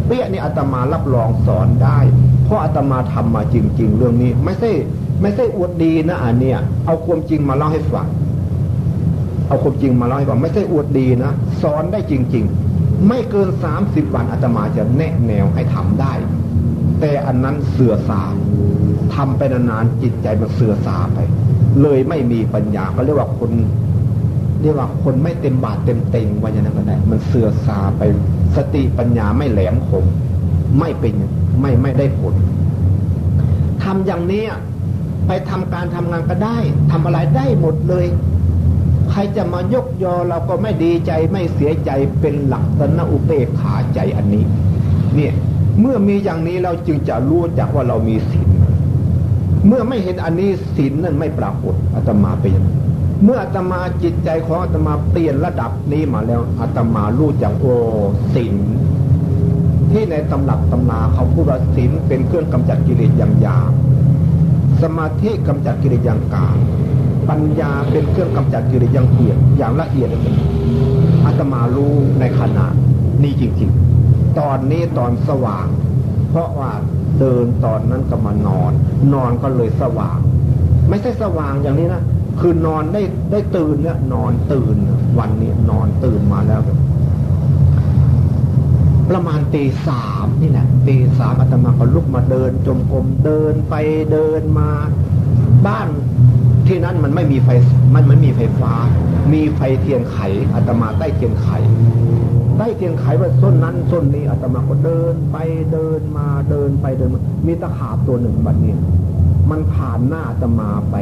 เปี้ยนี่อาตมารับรองสอนได้ เพราะอาตมาทำมาจริง ๆ เรื่องนี้ ไม่ใช่ไม่ใช่อวดดีนะอันเนี้ยเอาความจริงมาเล่าให้ฟังเอาความจริงมาเล่าให้ฟังไม่ใช่อวดดีนะสอนได้จริง ๆ ไม่เกินสามสิบวันอาตมาจะแนะแนวให้ทำได้ แต่อันนั้นเสื่อสามทำไปนานๆจิตใจมันเสื่อสาไป เลยไม่มีปัญญาก็เรียกว่าคนเรียกว่าคนไม่เต็มบาทเต็มเต็งว่าอย่างนั้นก็ได้ มันเสื่อสาไปสติปัญญาไม่แหลมคมไม่เป็น ไม่ไม่ได้ผลทำอย่างนี้ไปทำการทำงานก็ได้ทำอะไรได้หมดเลย ใครจะมายกยอเราก็ไม่ดีใจไม่เสียใจเป็นหลักตนอุเบกขาใจอันนี้ เนี่ยเมื่อมีอย่างนี้เราจึงจะรู้จักว่าเรามีศีลเมื่อไม่เห็นอันนี้ศีลนั้นไม่ปรากฏอาตมาเป็นเมื่ออาตมาจิตใจของอาตมาเปลี่ยนระดับนี้มาแล้วอาตมารู้จักโอ้ศีล ที่ในตำรับตำนาเขาพูดว่าศีลเป็นเครื่องกำจัดกิเลสอย่างหยาบสมาธิกำจัดกิเลสอย่างกลางปัญญาเป็นเครื่องกำจัดกิเลสอย่างเอียดอย่างละเอียดเลยอาตมารู้ในขณะนี้จริงๆ ตอนนี้ตอนสว่าง เพราะว่าเดินตอนนั้นก็มานอน นอนก็เลยสว่าง ไม่ใช่สว่างอย่างนี้นะคือนอนได้ได้ตื่นเนี่ยนอนตื่น วันนี้นอนตื่นมาแล้ว ประมาณตีสามนี่แหละตีสามอาตมาก็ลุกมาเดิน จมกรมเดินไปเดินมา บ้านที่นั้นมันไม่มีไฟมันไม่มีไฟฟ้า มีไฟเทียนไขอาตมาใต้เทียนไขใต้เทียนไขว่าส้นนั้นส้นนี้อาตมาก็เดินไปเดินมาเดินไปเดินมามีตะขาบตัวหนึ่งบัดนี้ มันผ่านหน้าอาตมาไป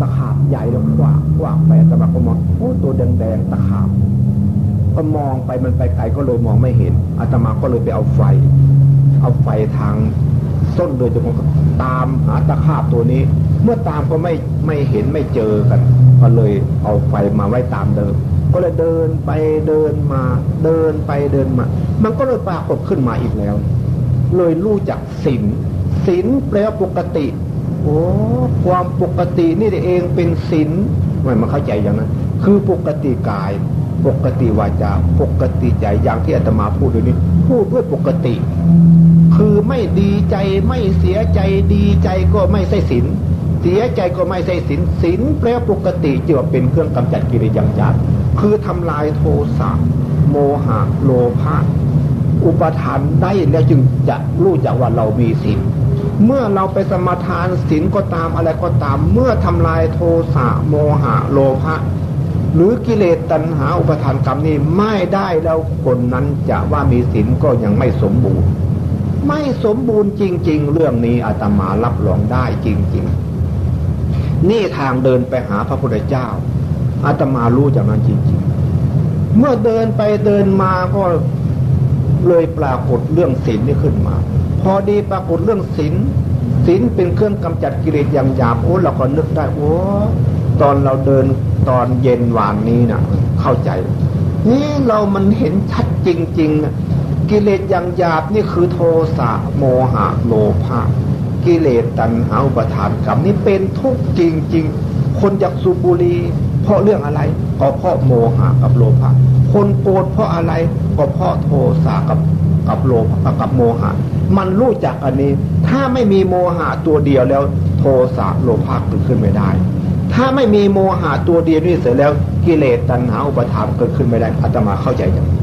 ตะขาบใหญ่แล้วกว้างกว้างไปอาตมาก็มองโอ้ตัวแดงๆตะขาบ ก็มองไปมันไปไกลก็เลยมองไม่เห็นอาตมาก็เลยไปเอาไฟ เอาไฟทางส้นโดยตรงตามหาตะขาบตัวนี้ เมื่อตามก็ไม่ไม่เห็นไม่เจอกัน ก็เลยเอาไฟมาไว้ตามเดิม ก็เลยเดินไปเดินมา เดินไปเดินมา มันก็เลยปรากฏขึ้นมาอีกแล้ว เลยรู้จักศีลศีลแปลว่าปกติโอ้ความปกตินี่เองเป็นศีลไม่มาเข้าใจอย่างนั้นคือปกติกาย ปกติวาจา ปกติใจอย่างที่อาตมาพูดเด้วยวนี้ พูดด้วยปกติ คือไม่ดีใจไม่เสียใจดีใจก็ไม่ใช่ศีลเสียใจก็ไม่ใช่ศีลศีลแปลปกติจะว่าเป็นเครื่องกำจัดกิเลสอย่างจัดคือทำลายโทสะโมหะโลภะอุปทานได้แล้วจึงจะรู้จักว่าเรามีศีลเมื่อเราไปสมาทานศีลก็ตามอะไรก็ตาม เมื่อทำลายโทสะโมหะโลภะ หรือกิเลสตัณหาอุปทานกรรมนี้ไม่ได้แล้วคนนั้นจะว่ามีศีลก็ยังไม่สมบูรณ์ ไม่สมบูรณ์จริง ๆ เรื่องนี้อาตมารับรองได้จริง ๆ นี่ทางเดินไปหาพระพุทธเจ้าอาตมารู้จากนั้นจริง ๆ เมื่อเดินไปเดินมาก็เลยปรากฏเรื่องศีลนี่ขึ้นมา พอดีปรากฏเรื่องศีลศีลเป็นเครื่องกำจัดกิเลสอย่างหยาบโอ้เราก็นึกได้โอ้ ตอนเราเดินตอนเย็นวานนี้นะเข้าใจ นี่เรามันเห็นชัดจริงๆกิเลสอย่างหยาบนี่คือโทสะโมหะโลภะกิเลสตัณหาอุปทานกรรมนี่เป็นทุกข์จริง ๆ คนอยากสูบบุหรี่เพราะเรื่องอะไรก็เพราะโมหะกับโลภะคนโกรธเพราะอะไรก็เพราะโทสะกับกับโลภะกับโมหะ มันรู้จักอันนี้ ถ้าไม่มีโมหะตัวเดียวแล้ว โทสะโลภะเกิดขึ้นไม่ได้ ถ้าไม่มีโมหะตัวเดียวนี่เสร็จแล้วกิเลสตัณหาอุปาทานเกิดขึ้นไม่ได้อาตมาเข้าใจอย่างนี้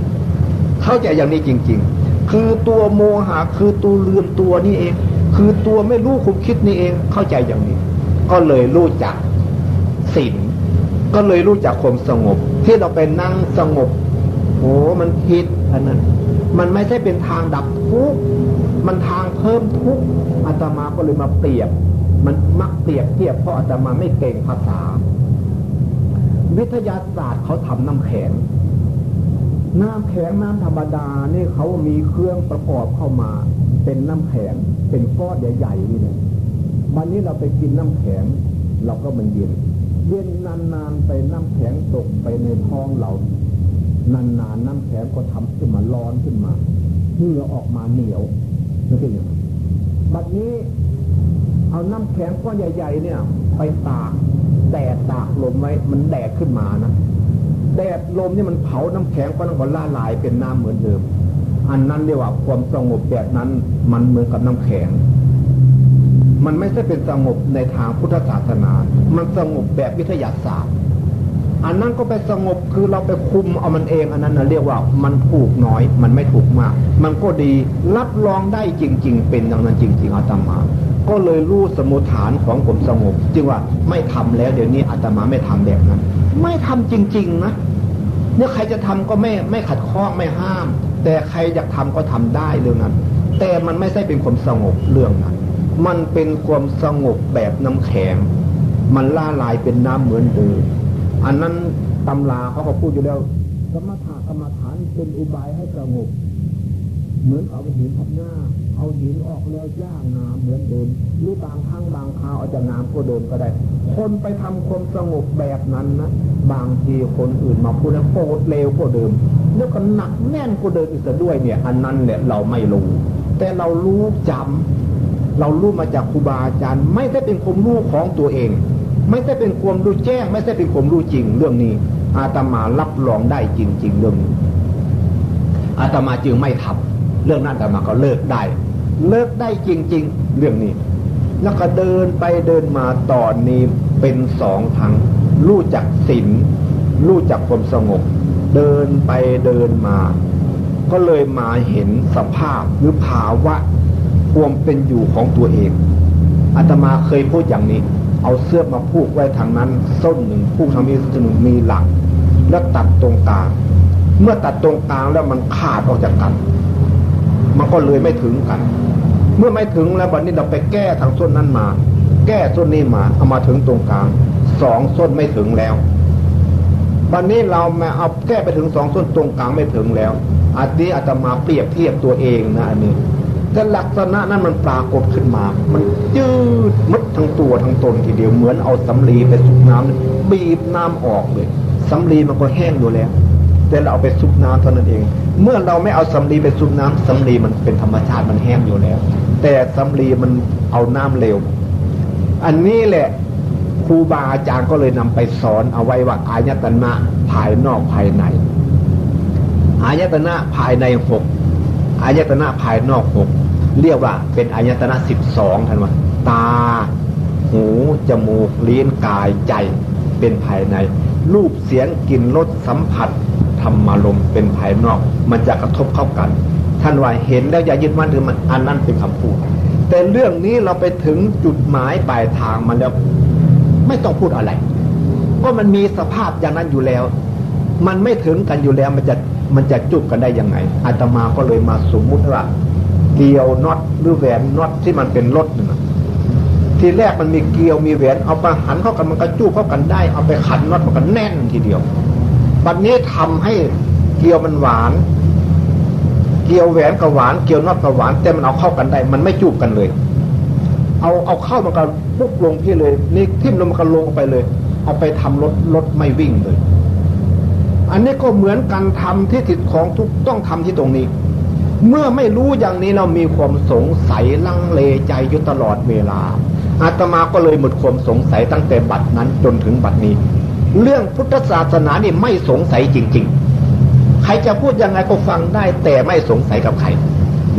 เข้าใจอย่างนี้จริง ๆ คือตัวโมหะคือตัวลืมตัวนี่เอง คือตัวไม่รู้คุมคิดนี่เองเข้าใจอย่างนี้ ก็เลยรู้จักศีลก็เลยรู้จักความสงบ ที่เราไปนั่งสงบโอ้มันผิดอันนั้น มันไม่ใช่เป็นทางดับทุกข์มันทางเพิ่มทุกข์อาตมาก็เลยมาเปรียบ มันมักเปรียบเทียบเพราะอาตมาไม่เก่งภาษา วิทยาศาสตร์เขาทำน้ำแข็งน้ำแข็งน้ำธรรมดานี่เขามีเครื่องประกอบเข้ามา เป็นน้ำแข็งเป็นก้อนใหญ่ๆนี่เนี่ยวันนี้เราไปกินน้ำแข็ง เราก็มันเย็นเย็นนานๆไปน้ำแข็งตกไปในท้องเรา นานๆน้ำแข็งก็ทำขึ้นมาร้อนขึ้นมาเหงื่อออกมาเหนียวนี่เป็นอย่างบัดนี้ เอาน้ำแข็งก้อนใหญ่ ๆ เนี่ย ไปตากแดดตากลมไว้ มันแดดขึ้นมานะแดดลมนี่มันเผาน้ำแข็งก็ต้องละลายเป็นน้ำเหมือนเดิม อันนั้นเรียกว่าความสงบแบบนั้นมันเหมือนกับน้ำแข็งมันไม่ใช่เป็นสงบในทางพุทธศาสนา มันสงบแบบวิทยาศาสตร์ อันนั้นก็ไปสงบคือเราไปคุมเอามันเอง อันนั้นนะเรียกว่ามันถูกน้อย มันไม่ถูกมาก มันก็ดีรับรองได้จริง ๆ เป็นอย่างนั้นจริง ๆอาตมา ก็เลยรู้สมุฐานของผมสงบ จึงว่าไม่ทำแล้วเดี๋ยวนี้อาตมาไม่ทำแบบนั้น ไม่ทำจริง ๆ นะเนี่ยใครจะทำก็ไม่ไม่ขัดข้องไม่ห้าม แต่ใครอยากทำก็ทำได้เรื่องนั้น แต่มันไม่ใช่เป็นความสงบเรื่องนั้น มันเป็นความสงบแบบน้ำแข็งมันล่าลายเป็นน้ำเหมือนเดิม อันนั้นตำราเขาก็พูดอยู่แล้วสมถะกรรมฐานเป็นอุบายให้สงบเหมือนเอาหินทับหน้า เอาหินออกแล้วย่างน้ำเหมือนเดิมหรือบางครั้งบางคราวอาจจะน้ำก็เดิมก็ได้ คนไปทำความสงบแบบนั้นนะบางทีคนอื่นมาพูดแล้วโคตรเลวก็เดิมแล้วก็หนักแน่นก็เดิมอีกด้วยเนี่ย อันนั้นเนี่ยเราไม่รู้แต่เรารู้จำเรารู้มาจากครูบาอาจารย์ ไม่ได้เป็นความรู้ของตัวเอง ไม่ใช่เป็นความรู้แจ้ง ไม่ใช่เป็นความรู้จริง เรื่องนี้ อาตมารับรองได้จริง ๆ เรื่องนี้อาตมาจึงไม่ทำเรื่องนั้นอาตมาก็เลิกได้ เลิกได้จริง ๆ เรื่องนี้ แล้วก็เดินไปเดินมาตอนนี้เป็นสองทางรู้จักศีลรู้จักความสงบ เดินไปเดินมา ก็เลยมาเห็นสภาพหรือภาวะความเป็นอยู่ของตัวเองอาตมาเคยพูดอย่างนี้ เอาเสื้อมาผูกไว้ทางนั้นส้นหนึ่งผูกทางนี้ส้นหนึ่งมีหลัก แล้วตัดตรงกลาง เมื่อตัดตรงกลางแล้วมันขาดออกจากกัน มันก็เลยไม่ถึงกัน เมื่อไม่ถึงแล้ววันนี้เราไปแก้ทางส้นนั้นมา แก้ส้นนี้มาเอามาถึงตรงกลางสองส้นไม่ถึงแล้ววันนี้เรามาเอาแก้ไปถึงสองส้นตรงกลางไม่ถึงแล้วอันนี้อาจจะมาเปรียบเทียบตัวเองนะอันนี้ แต่ลักษณะนั้นมันปรากฏขึ้นมา มันยืดมัดทั้งตัวทั้งตนทีเดียวเหมือนเอาสำลีไปสุกน้ำบีบน้ำออกเลยสำลีมันก็แห้งอยู่แล้ว แต่เราเอาไปซุกน้ำเท่านั้นเอง เมื่อเราไม่เอาสำลีไปซุกน้ำสำลีมันเป็นธรรมชาติมันแห้งอยู่แล้ว แต่สำลีมันเอาน้ำเร็ว อันนี้แหละครูบาอาจารย์ก็เลยนำไปสอนเอาไว้ว่าอายตนะภายนอกภายในอายตนะภายในหกอายตนะภายนอกหก เรียกว่าเป็นอายตนะสิบสองท่านว่าตา หู จมูกลิ้นกายใจเป็นภายใน รูปเสียงกลิ่นรสสัมผัสธรรมารมเป็นภายนอก มันจะกระทบเข้ากัน ท่านว่าเห็นแล้วอย่ายึดมั่นถือมันอันนั้นเป็นคำพูด แต่เรื่องนี้เราไปถึงจุดหมายปลายทางมันแล้ว ไม่ต้องพูดอะไรก็มันมีสภาพอย่างนั้นอยู่แล้ว มันไม่ถึงกันอยู่แล้วมันจะมันจะจุบกันได้ยังไงอาตมาก็เลยมาสมมุติว่า เกลียวน็อตหรือแหวนน็อตที่มันเป็นรถหนึ่งทีแรกมันมีเกลียวมีแหวนเอาไปหันเข้ากันมันก็จูบเข้ากันได้เอาไปขันน็อตมันก็แน่นทีเดียวบัดนนี้ทำให้เกลียวมันหวาน เกลียวแหวนกับหวาน เกลียวน็อตกับหวาน แต่มันเอาเข้ากันได้ มันไม่จูบกันเลย เอาเอาเข้ามันก็ปุ๊บลงพี่เลย นี่ทิ่มลงมันก็ลงไปเลย เอาไปทำรถรถไม่วิ่งเลย อันนี้ก็เหมือนกันทำที่ติดของทุกต้องทำที่ตรงนี้ เมื่อไม่รู้อย่างนี้เรามีความสงสัยลังเลใจอยู่ตลอดเวลา อาตมาก็เลยหมดความสงสัยตั้งแต่บัดนั้นจนถึงบัดนี้ เรื่องพุทธศาสนานี่ไม่สงสัยจริง ๆ ใครจะพูดยังไงก็ฟังได้ แต่ไม่สงสัยกับใคร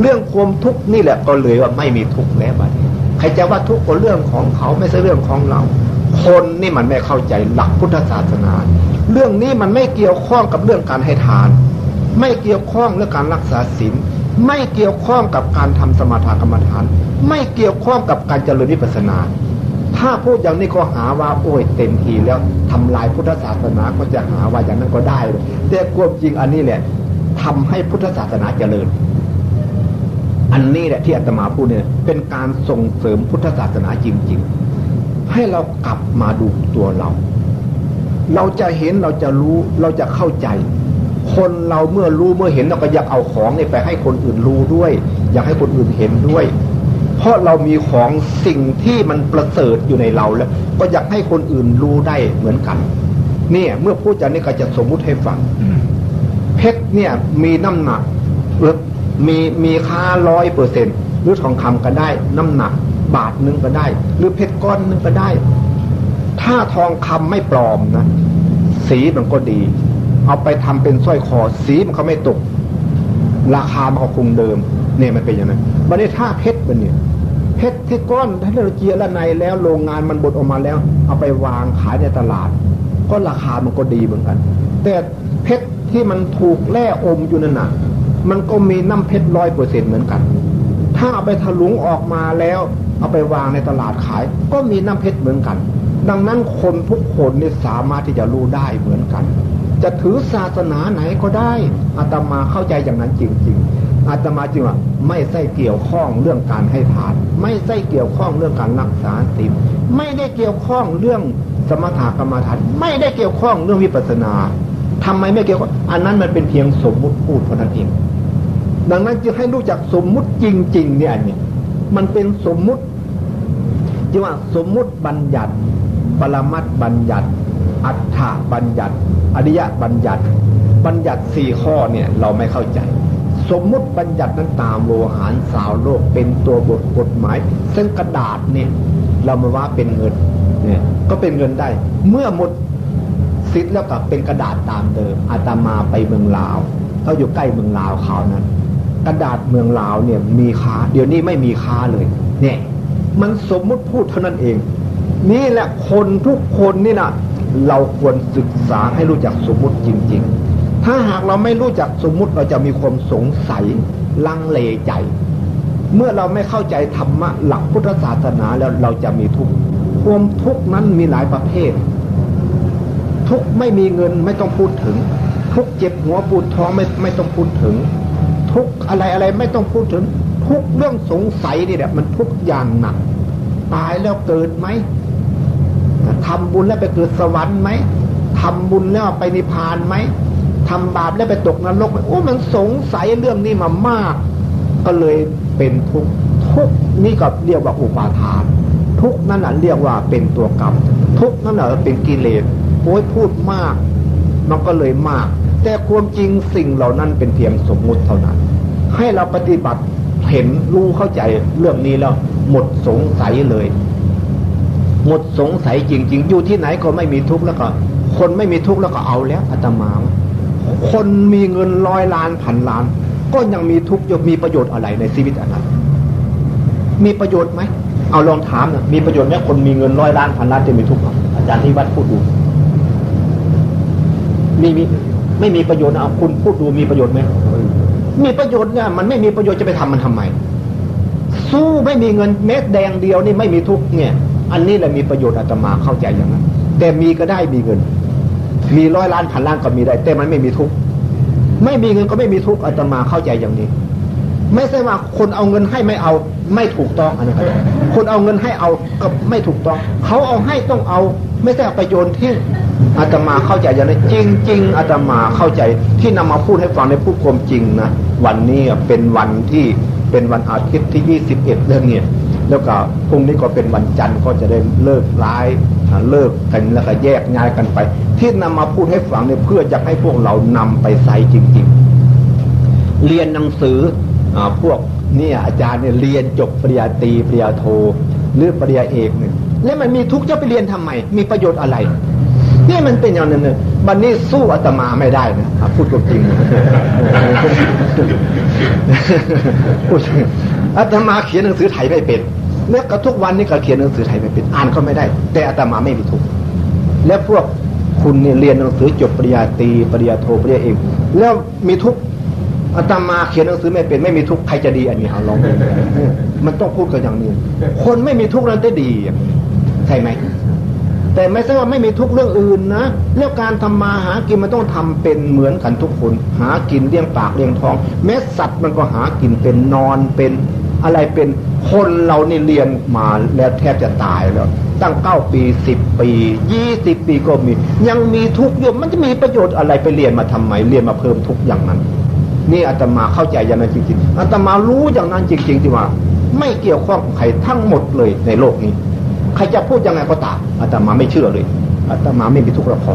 เรื่องความทุกข์นี่แหละก็เลยว่าไม่มีทุกข์แล้วบัดนี้ใครจะว่าทุกข์ก็เรื่องของเขาไม่ใช่เรื่องของเรา คนนี่มันไม่เข้าใจหลักพุทธศาสนา เรื่องนี้มันไม่เกี่ยวข้องกับเรื่องการให้ทาน ไม่เกี่ยวข้องเรื่องการรักษาศีลไม่เกี่ยวข้องกับการทำสมาธิกรรมฐาน ไม่เกี่ยวข้องกับการเจริญวิปัสนา ถ้าพูดอย่างนี้ก็หาว่าโอ้ยเต็มทีแล้วทำลายพุทธศาสนาก็จะหาว่าอย่างนั้นก็ได้ แต่ความจริงอันนี้แหละทำให้พุทธศาสนาเจริญ อันนี้แหละที่อาตมาพูดเนี่ยเป็นการส่งเสริมพุทธศาสนาจริง ๆ ให้เรากลับมาดูตัวเรา เราจะเห็นเราจะรู้เราจะเข้าใจ คนเราเมื่อรู้เมื่อเห็นเราก็อยากเอาของเนี่ยไปให้คนอื่นรู้ด้วย อยากให้คนอื่นเห็นด้วย เพราะเรามีของสิ่งที่มันประเสริฐอยู่ในเราแล้ว ก็อยากให้คนอื่นรู้ได้เหมือนกัน เนี่ย เมื่อพูดจากนี้ก็จะสมมุติให้ฟังเพชรเนี่ย มีน้ำหนักหรือมีมีค่าร้อยเปอร์เซ็นหรือทองคำก็ได้ น้ำหนัก บาทนึงก็ได้ หรือเพชรก้อนนึงก็ได้ ถ้าทองคำไม่ปลอมนะสีมันก็ดี เอาไปทำเป็นสร้อยคอสีมันก็ไม่ตก ราคามันก็คงเดิม เนี่ยมันเป็นอย่างนั้นวันนี้ถ้าเพชรมันเนี่ยเพชรที่ก้อนถ้าเราเจียละในแล้วโรงงานมันบดออกมาแล้ว เอาไปวางขายในตลาด ก็ราคามันก็ดีเหมือนกัน แต่เพชรที่มันถูกแล่อมอยู่นั่นน่ะมันก็มีน้ำเพชรร้อยเปอร์เซ็นเหมือนกัน ถ้าเอาไปถลุงออกมาแล้ว เอาไปวางในตลาดขาย ก็มีน้ำเพชรเหมือนกัน ดังนั้นคนทุกคนนี่สามารถที่จะรู้ได้เหมือนกัน จะถือศาสนาไหนก็ได้อาตมาเข้าใจอย่างนั้นจริง ๆอาตมาจึงว่าไม่ใช่เกี่ยวข้องเรื่องการให้ทาน ไม่ใช่เกี่ยวข้องเรื่องการรักษาศีลไม่ได้เกี่ยวข้องเรื่องสมถกรรมฐานไม่ได้เกี่ยวข้องเรื่องวิปัสสนาทำไมไม่เกี่ยวข้องอันนั้นมันเป็นเพียงสมมุติพูดเท่านั้นเองดังนั้นจึงให้รู้จักสมมุติจริง ๆ เนี่ยนี่มันเป็นสมมุติที่ว่าสมมุติบัญญัติ ปรมัตบัญญัติ อัฏฐบัญญัติ อริยบัญญัติ บัญญัติสี่ข้อเนี่ยเราไม่เข้าใจ สมมุติบัญญัตินั้นตามโลหารสาวโลกเป็นตัวบทกฎหมาย ซึ่งกระดาษเนี่ยเรามาว่าเป็นเงินเนี่ยก็เป็นเงินได้ เมื่อหมดสิทธิ์แล้วก็เป็นกระดาษตามเดิมอาตมาไปเมืองลาวเขาอยู่ใกล้เมืองลาวข่าวนั้น กระดาษเมืองลาวเนี่ยมีค่าเดี๋ยวนี้ไม่มีค่าเลยเนี่ยมันสมมุติพูดเท่านั้นเอง นี่แหละคนทุกคนนี่นะ เราควรศึกษาให้รู้จักสมมุติจริง ๆ ถ้าหากเราไม่รู้จักสมมุติเราจะมีความสงสัยลังเลใจ เมื่อเราไม่เข้าใจธรรมะหลักพุทธศาสนาแล้วเราจะมีทุกข์ความทุกข์นั้นมีหลายประเภท ทุกข์ไม่มีเงินไม่ต้องพูดถึง ทุกเจ็บหัวปวดท้องไม่ไม่ต้องพูดถึง ทุกอะไรอะไรไม่ต้องพูดถึง ทุกเรื่องสงสัยนี่แหละมันทุกอย่างหนักตายแล้วเกิดไหม ทำบุญแล้วไปเกิดสวรรค์ไหมทำบุญแล้วไปนิพพานไหมทำบาปแล้วไปตกนรกไหมโอ้มันสงสัยเรื่องนี้มามาก ก็เลยเป็นทุกข์ทุกนี่ก็เรียกว่าอุปาทาน ทุกข์นั่นแหะเรียกว่าเป็นตัวกรรม ทุกข์นั่นแหละเป็นกิเลสโอ้ยพูดมาก มันก็เลยมาก แต่ความจริงสิ่งเหล่านั้นเป็นเพียงสมมุติเท่านั้น ให้เราปฏิบัติเห็นรู้เข้าใจเรื่องนี้แล้วหมดสงสัยเลย หมดสงสัยจริง ๆ อยู่ที่ไหนก็ไม่มีทุกข์แล้วก็ คนไม่มีทุกข์แล้วก็เอาแล้วอาตมา คนมีเงินร้อยล้านพันล้าน ก็ยังมีทุกข์ยังมีประโยชน์อะไรในชีวิตอันนั้นมีประโยชน์ไหมเอาลองถามนะมีประโยชน์ไหมคนมีเงินร้อยล้านพันล้านจะมีทุกข์อาจารย์ที่วัดพูดดูมีมีไม่มีประโยชน์นะเอาคุณพูดดูมีประโยชน์ไหมมีประโยชน์เนี่ยมันไม่มีประโยชน์จะไปทำมันทำไมสู้ไม่มีเงินเม็ดแดงเดียวนี่ไม่มีทุกเนี่ย อันนี้แหละมีประโยชน์อาตมาเข้าใจอย่างนั้นแต่มีก็ได้มีเงิน มีร้อยล้านพันล้านก็มีได้ แต่มันไม่มีทุกไม่มีเงินก็ไม่มีทุกอาตมาเข้าใจอย่างนี้ ไม่ใช่ว่าคนเอาเงินให้ไม่เอาไม่ถูกต้องอันนี้ครับคนเอาเงินให้เอาก็ไม่ถูกต้อง เขาเอาให้ต้องเอา ไม่ใช่ไปโยนทิ้งอาตมาเข้าใจอย่างนี้จริงๆอาตมาเข้าใจที่นำมาพูดให้ฟังในพูดความจริงนะวันนี้เป็นวันที่เป็นวันอาทิตย์ที่ยี่สิบเอ็ดเรื่องเนี่ย แล้วก็พรุ่งนี้ก็เป็นวันจันทร์ก็จะได้เลิกร้ายเลิกกันแล้วก็แยกย้ายกันไป ที่นำมาพูดให้ฟังเนี่ยเพื่อจะให้พวกเรานำไปใส่จริง ๆ เรียนหนังสืออพวกเนี่ยอาจารย์เนี่ยเรียนจบปริญญาตรีปริญญาโทหรือปริญญาเอกเนี่ยแล้วมันมีทุกจะไปเรียนทำไม มีประโยชน์อะไรนี่มันเป็นอย่างนั้นเนี่ยบันนี้สู้อาตมาไม่ได้นะครับพูดจริงพูดอาตมาเขียนหนังสือไทยไม่เป็น แล้วก็ทุกวันนี้ก็เขียนหนังสือไทยไม่เป็นอ่านก็ไม่ได้ แต่อาตมาไม่มีทุกแล้วพวกคุณเนี่ยเรียนหนังสือจบปริญญาตรีปริญญาโทปริญญาเอกแล้วมีทุกอาตมาเขียนหนังสือไม่เป็นไม่มีทุกใครจะดีอันนี้เอาลองมันต้องพูดกันอย่างนี้ คนไม่มีทุกนั้นได้ดีใช่ไหมแต่ไม่ใช่ว่าไม่มีทุกเรื่องอื่นนะเรื่องการทำมาหากินมันต้องทำเป็นเหมือนกันทุกคน หากินเลี้ยงปากเลี้ยงท้อง แม้สัตว์มันก็หากินเป็นนอนเป็น อะไรเป็นคนเรานี่เรียนมาแล้วแทบจะตายแล้ว ตั้งเก้าปีสิบปียี่สิบปีก็มี ยังมีทุกเยอะมันจะมีประโยชน์อะไรไปเรียนมาทำไมเรียนมาเพิ่มทุกอย่างนั้น นี่อาตมาเข้าใจอย่างนั้นจริงๆอาตมารู้อย่างนั้นจริงๆที่ว่า ไม่เกี่ยวข้องใครทั้งหมดเลยในโลกนี้ ใครจะพูดยังไงก็ตามอาตมาไม่เชื่อเลยอาตมาไม่มีทุกข์ระพอ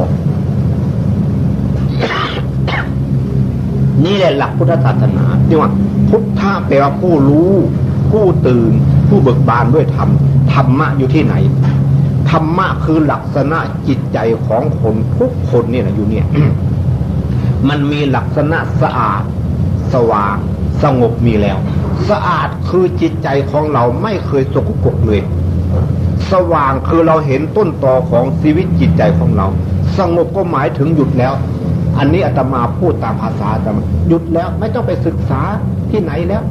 นี่แหละหลักพุทธศาสนาที่ว่าพุทธะแปลว่าผู้รู้ ผู้ตื่น ผู้เบิกบานด้วยธรรมธรรมะอยู่ที่ไหนธรรมะคือลักษณะจิตใจของคนทุกคนเนี่ยนะอยู่เนี่ย มันมีลักษณะสะอาด สว่าง สงบมีแล้ว สะอาดคือจิตใจของเราไม่เคยสกปรกเลย สว่างคือเราเห็นต้นตอของชีวิตจิตใจของเราสสงบก็หมายถึงหยุดแล้ว อันนี้อาตมาพูดตามภาษาอาตมาหยุดแล้ว ไม่ต้องไปศึกษาที่ไหนแล้ว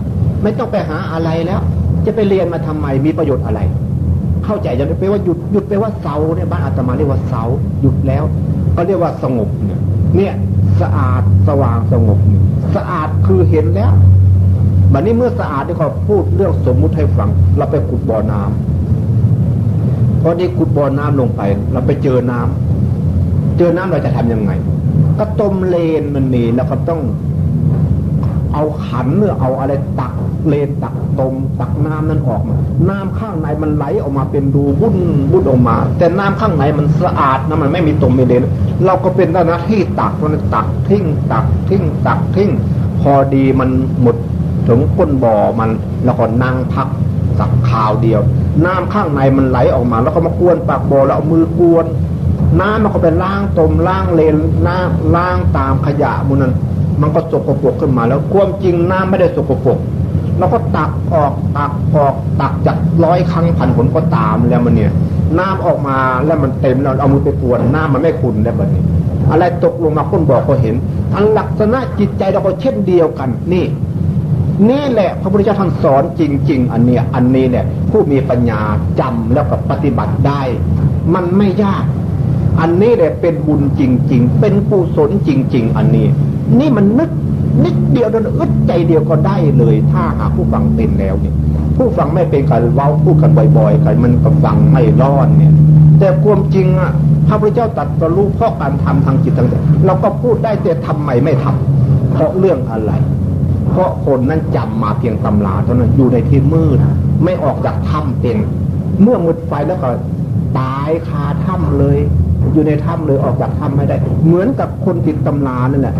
ไม่ต้องไปหาอะไรแล้ว จะไปเรียนมาทำไมมีประโยชน์อะไร เข้าใจยังไปว่าหยุดหยุดไปว่าเสาเนี่ยบ้านอาตมาเรียกว่าเสาหยุดแล้วก็เรียกว่าสงบเนี่ยเนี่ยสะอาดสว่างสงบ สะอาดคือเห็นแล้วบัดนี้เมื่อสะอาดที่เขาพูดเรื่องสมมุติให้ฟัง เราไปขุดบ่อน้ำพอดีขุดบ่อน้ำลงไป เราไปเจอน้ำเจอน้ำเราจะทํำยังไง ก็ต้มเลนมันมีแล้วก็ต้อง เอาขันหรือเอาอะไรตักเลนตักตมตักน้ำนั้นออกมา น้ำข้างในมันไหลออกมาเป็นรูบุ้นบุ้นออกมา แต่น้ำข้างในมันสะอาดนะมันไม่มีตมมีเลนเราก็เป็นหน้าที่ตักมันตักทิ้งตักทิ้งตักทิ้ง พอดีมันหมดถึงก้นบ่อมันแล้วก็นั่งพักสักคราวเดียว น้ำข้างในมันไหลออกมา แล้วก็มากวนปากบ่อแล้วเอามือกวน น้ำมันก็ไปล้างตมล้างเลนล้างล้างตามขยะมูนั้น มันก็สกปรกขึ้นมา แล้วความจริงน้ำไม่ได้สกปรกเราก็ตักออกตักออกตักจากร้อยครั้งพันผลก็ตามแล้วมันเนี่ย น้ำออกมาแล้วมันเต็มเราเอามือไปกวนน้ำมันไม่ขุนแล้วแบบนี้ อะไรตกลงมาคนบอกก็เห็นอันลักษณะจิตใจเราก็เช่นเดียวกันนี่นี่แหละพระพุทธเจ้าท่านสอนจริง ๆ อันเนี้ยอันนี้เนี่ยผู้มีปัญญาจำแล้วก็ปฏิบัติได้ มันไม่ยาก อันนี้แหละเป็นบุญจริง ๆ เป็นกุศลจริง ๆ อันนี้ นี่มันนึกนิดเดียวนั้นอึดใจเดียวก็ได้เลย ถ้าหากผู้ฟังเป็นแล้วเนี่ยผู้ฟังไม่เป็นการเว้าพูดกันบ่อยๆกันมันก็ฟังไม่รอดเนี่ย แต่ความจริงอะพระพุทธเจ้าตัดสรู้เพราะการทำทางจิตทางใจเราก็พูดได้แต่ทำไมไม่ทำเพราะเรื่องอะไร เพราะคนนั้นจำมาเพียงตำราเท่านั้นอยู่ในที่มืดไม่ออกจากถ้ำเป็น เมื่อมืดไฟแล้วก็ตายคาถ้ำเลย อยู่ในถ้ำเลยออกจากถ้ำไม่ได้ เหมือนกับคนติดตำรานั่นแหละ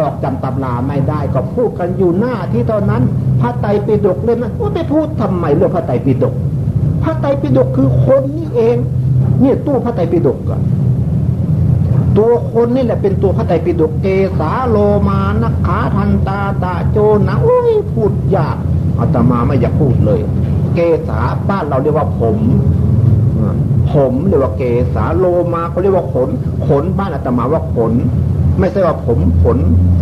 ออกจำตำราไม่ได้ก็พูดกันอยู่หน้าที่ตอนนั้น พระไตรปิฎกเล่นนะว่าไปพูดทำไมเรื่องพระไตรปิฎกพระไตรปิฎกคือคนนี่เองเนี่ยตู้พระไตรปิฎกอะตัวคนนี่แหละเป็นตัวพระไตรปิฎกเกสาโลมานักขาทันตาตาโจนะโอ้ยพูดยากอาตมาไม่อยากพูดเลย เกสาบ้านเราเรียกว่าผม ผมเรียกว่าเกสาโลมาเขาเรียกว่าขน ขนบ้านอาตมาว่าขน ไม่ใช่ว่าผมขน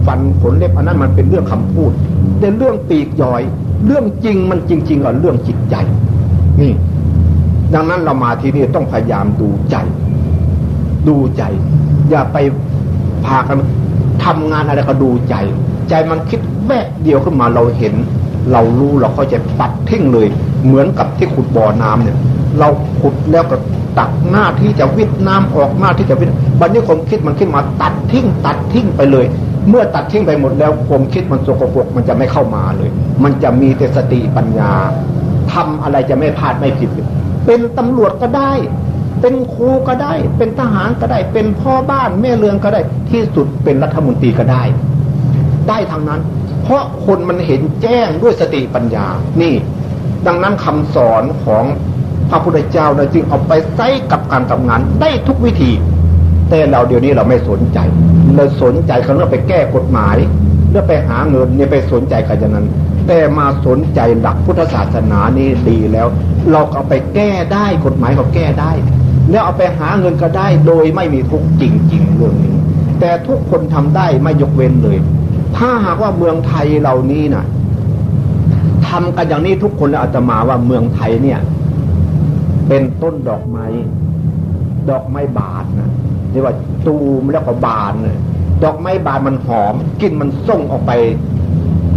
ฟันขนเล็บอันนั้นมันเป็นเรื่องคำพูดแต่เรื่องปีกย่อย เรื่องจริงมันจริงๆกับเรื่องจิตใจ นี่ ดังนั้นเรามาที่นี่ต้องพยายามดูใจ ดูใจ อย่าไปพากันทำงานอะไรก็ดูใจ ใจมันคิดแวบเดียวขึ้นมาเราเห็น เรารู้เราก็จะปัดทิ้งเลย เหมือนกับที่ขุดบ่อน้ำเนี่ย เราขุดแล้วก็ตัดหน้าที่จะวิทน้ำออกหน้าที่จะวิทบัดนี้ความคิดมันขึ้นมาตัดทิ้ง ตัดทิ้งไปเลย เมื่อตัดทิ้งไปหมดแล้วความคิดมันโสกปรกมันจะไม่เข้ามาเลย มันจะมีแต่สติปัญญาทำอะไรจะไม่พลาดไม่ผิด เป็นตำรวจก็ได้ เป็นครูก็ได้ เป็นทหารก็ได้ เป็นพ่อบ้านแม่เรือนก็ได้ ที่สุดเป็นรัฐมนตรีก็ได้ ได้ทางนั้น เพราะคนมันเห็นแจ้งด้วยสติปัญญา นี่ ดังนั้นคำสอนของ พระพุทธเจ้าเราจึงเอาไปใช้กับการทำงานได้ทุกวิธี แต่เราเดี๋ยวนี้เราไม่สนใจ เราสนใจเขาเรื่องไปแก้กฎหมายเรื่องไปหาเงินเนี่ยไปสนใจกันอย่างนั้น แต่มาสนใจหลักพุทธศาสนานี่ดีแล้ว เราเอาไปแก้ได้กฎหมายเขาแก้ได้ แล้วเอาไปหาเงินก็ได้โดยไม่มีทุกจริง ๆ เรื่องนี้ แต่ทุกคนทำได้ไม่ยกเว้นเลย ถ้าหากว่าเมืองไทยเหล่านี้นะ่ะทำกันอย่างนี้ทุกคนแล้วอาจจะมาว่าเมืองไทยเนี่ย เป็นต้นดอกไม้ ดอกไม้บานนะเรียกว่าตูมแล้วก็บานเลยดอกไม้บานมันหอมกลิ่นมันส่งออกไป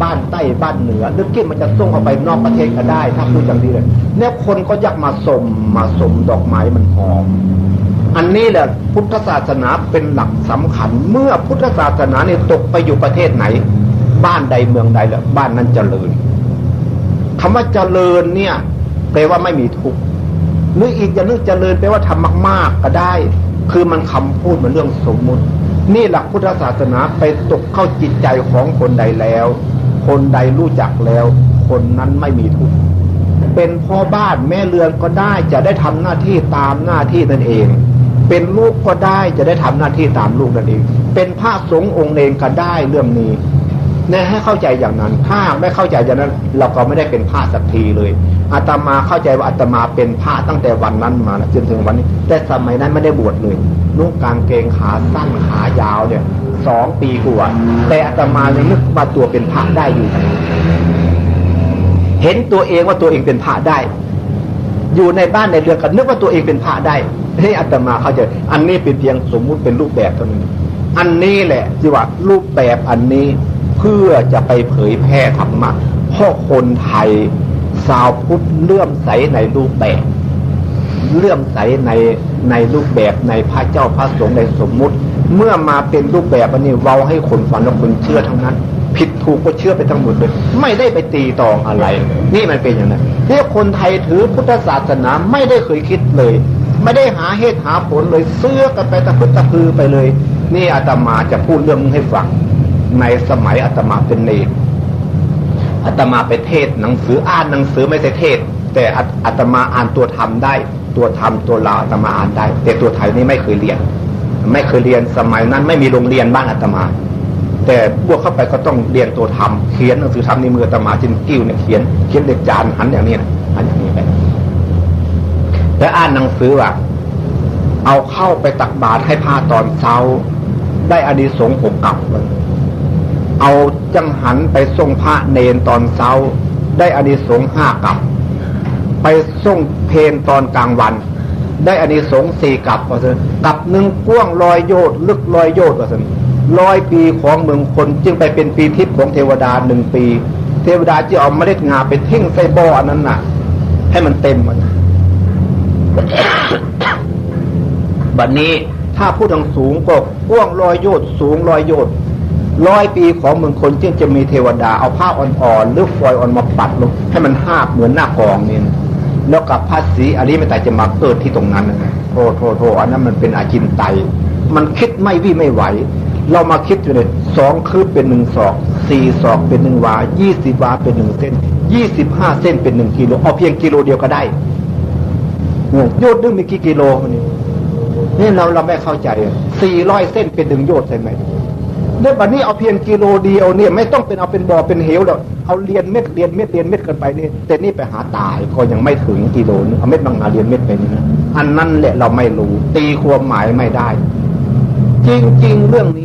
บ้านใต้บ้านเหนือหรือกินมันจะส่งออกไปนอกประเทศก็ได้ ถ้าพูดอย่างนี้เลยเนี่คนก็อยากมาสมมาสมดอกไม้มันหอม อันนี้แหละพุทธศาสนาเป็นหลักสำคัญ เมื่อพุทธศาสนาเนี่ยตกไปอยู่ประเทศไหน บ้านใดเมืองใดแล้วบ้านนั้นเจริญคำว่าเจริญเนี่ยแปลว่าไม่มีทุกข์ หรืออีกอย่างนึงเจริญแปว่าทำมาก ๆก็ได้ คือมันคำพูดมันเรื่องสมมุติ นี่หลักพุทธศาสนาไปตกเข้าจิตใจของคนใดแล้ว คนใดรู้จักแล้ว คนนั้นไม่มีทุกข์เป็นพ่อบ้านแม่เรือนก็ได้จะได้ทำหน้าที่ตามหน้าที่นั่นเอง เป็นลูกก็ได้จะได้ทำหน้าที่ตามลูกนั่นเอง เป็นพระสงฆ์องค์เองก็ได้เรื่องนี้เนี่ยให้เข้าใจอย่างนั้น ถ้าไม่เข้าใจอย่างนั้น เราก็ไม่ได้เป็นพระสักทีเลย อาตมาเข้าใจว่าอาตมาเป็นพระตั้งแต่วันนั้นมาจนถึงวันนี้ แต่สมัยนั้นไม่ได้บวชเลยนุ่งกางเกงขาสั้นขายาวเนี่ยสองปีกว่าแต่อาตมาเลยนึกว่าตัวเป็นพระได้อยู่ เห็นตัวเองว่าตัวเองเป็นพระได้ อยู่ในบ้านในเรือนก็นึกว่าตัวเองเป็นพระได้ให้อาตมาเข้าใจอันนี้เป็นเพียงสมมุติเป็นรูปแบบเท่านั้นอันนี้แหละที่ว่ารูปแบบอันนี้เพื่อจะไปเผยแพร่ธรรมะพราะคนไทย สาวพุทธเลื่อมใสในรูปแบบ เลื่อมใสในในรูปแบบในพระเจ้าพระสงฆ์ในสมมุติ เมื่อมาเป็นรูปแบบอันนี้เว้าให้คนฟังแล้วคนเชื่อทั้งนั้น ผิดถูกก็เชื่อไปทั้งหมดเลยไม่ได้ไปตีตองอะไร นี่มันเป็นอย่างนั้นที่คนไทยถือพุทธศาสนาไม่ได้เคยคิดเลย ไม่ได้หาเหตุหาผลเลยเสื้อกันไปตะพึดตะพือไปเลย นี่อาตมาจะพูดเรื่องให้ฟังในสมัยอาตมาเป็นเนร อาตมาไปเทศหนังสืออ่านหนังสือไม่ใช่เทศ แต่อาตมาอ่านตัวธรรมได้ ตัวธรรมตัวลาวอาตมาอ่านได้ แต่ตัวไทยนี่ไม่เคยเรียน ไม่เคยเรียนสมัยนั้น ไม่มีโรงเรียนบ้านอาตมา แต่พวกเข้าไปก็ต้องเรียนตัวธรรมเขียนหนังสือธรรมในมืออาตมาจินกิ้วเนี่ยเขียนเขียนเด็กจานหันอย่างนี้นะหันอย่างนี้ไปแล้วอ่านหนังสือว่าเอาเข้าไปตักบาตรให้พาตอนเช้า ได้อานิสงหกกับ เอาจังหันไปส่งพระเนนตอนเช้า ได้อานิสงส์ห้ากับไปส่งเพนตอนกลางวัน ได้อานิสงส์สี่กับว่าสิกับหนึ่งกว้างลอยโยดลึกลอยโยดว่าสิร้อยปีของเมืองคนจึงไปเป็นปีทิพย์ของเทวดาหนึ่งปี เทวดาจะเอาเมล็ดงาไปทิ้งใส่บ่ออันนั้นน่ะ ให้มันเต็มมันบัดนนี้ถ้าพูดทางสูงก็กว้างลอยโยดสูงลอยโยด ร้อยปีของเมืองคนจึงจะมีเทวดาเอาผ้าอ่อนๆหรือฟอยอ่อนมาปัดลงให้มันหาบเหมือนหน้ากองนี่แล้วกับภาษีอันนี้ไม่แต่จะมาเกิดที่ตรงนั้นนะโทโทโทอันนั้นมันเป็นอาจินไต มันคิดไม่วิไม่ไหว เรามาคิดอยู่เลยสองคืบเป็นหนึ่งศอกสี่ศอกเป็นหนึ่งวายี่สิบวาเป็นหนึ่งเส้นยี่สิบห้าเส้นเป็นหนึ่งกิโลเอาเพียงกิโลเดียวก็ได้โยดนึงมีกี่กิโลนี่นี่เราเราไม่เข้าใจสี่ร้อยเส้นเป็นหนึ่งโยดใช่ไหม เนี่ยบัดนี้เอาเพียงกิโลเดียวเนี่ยไม่ต้องเป็นเอาเป็นบ่อเป็นเหวหรอกเอาเรียนเม็ดเรียนเม็ดเรียนเม็ดกันไปเนี่ยแต่นี่ไปหาตายก็ยังไม่ถึงกิโลนึงเอาเม็ดบางนาเรียนเม็ดไปนี่นะอันนั้นแหละเราไม่รู้ ตีความหมายไม่ได้ จริงๆเรื่องนี้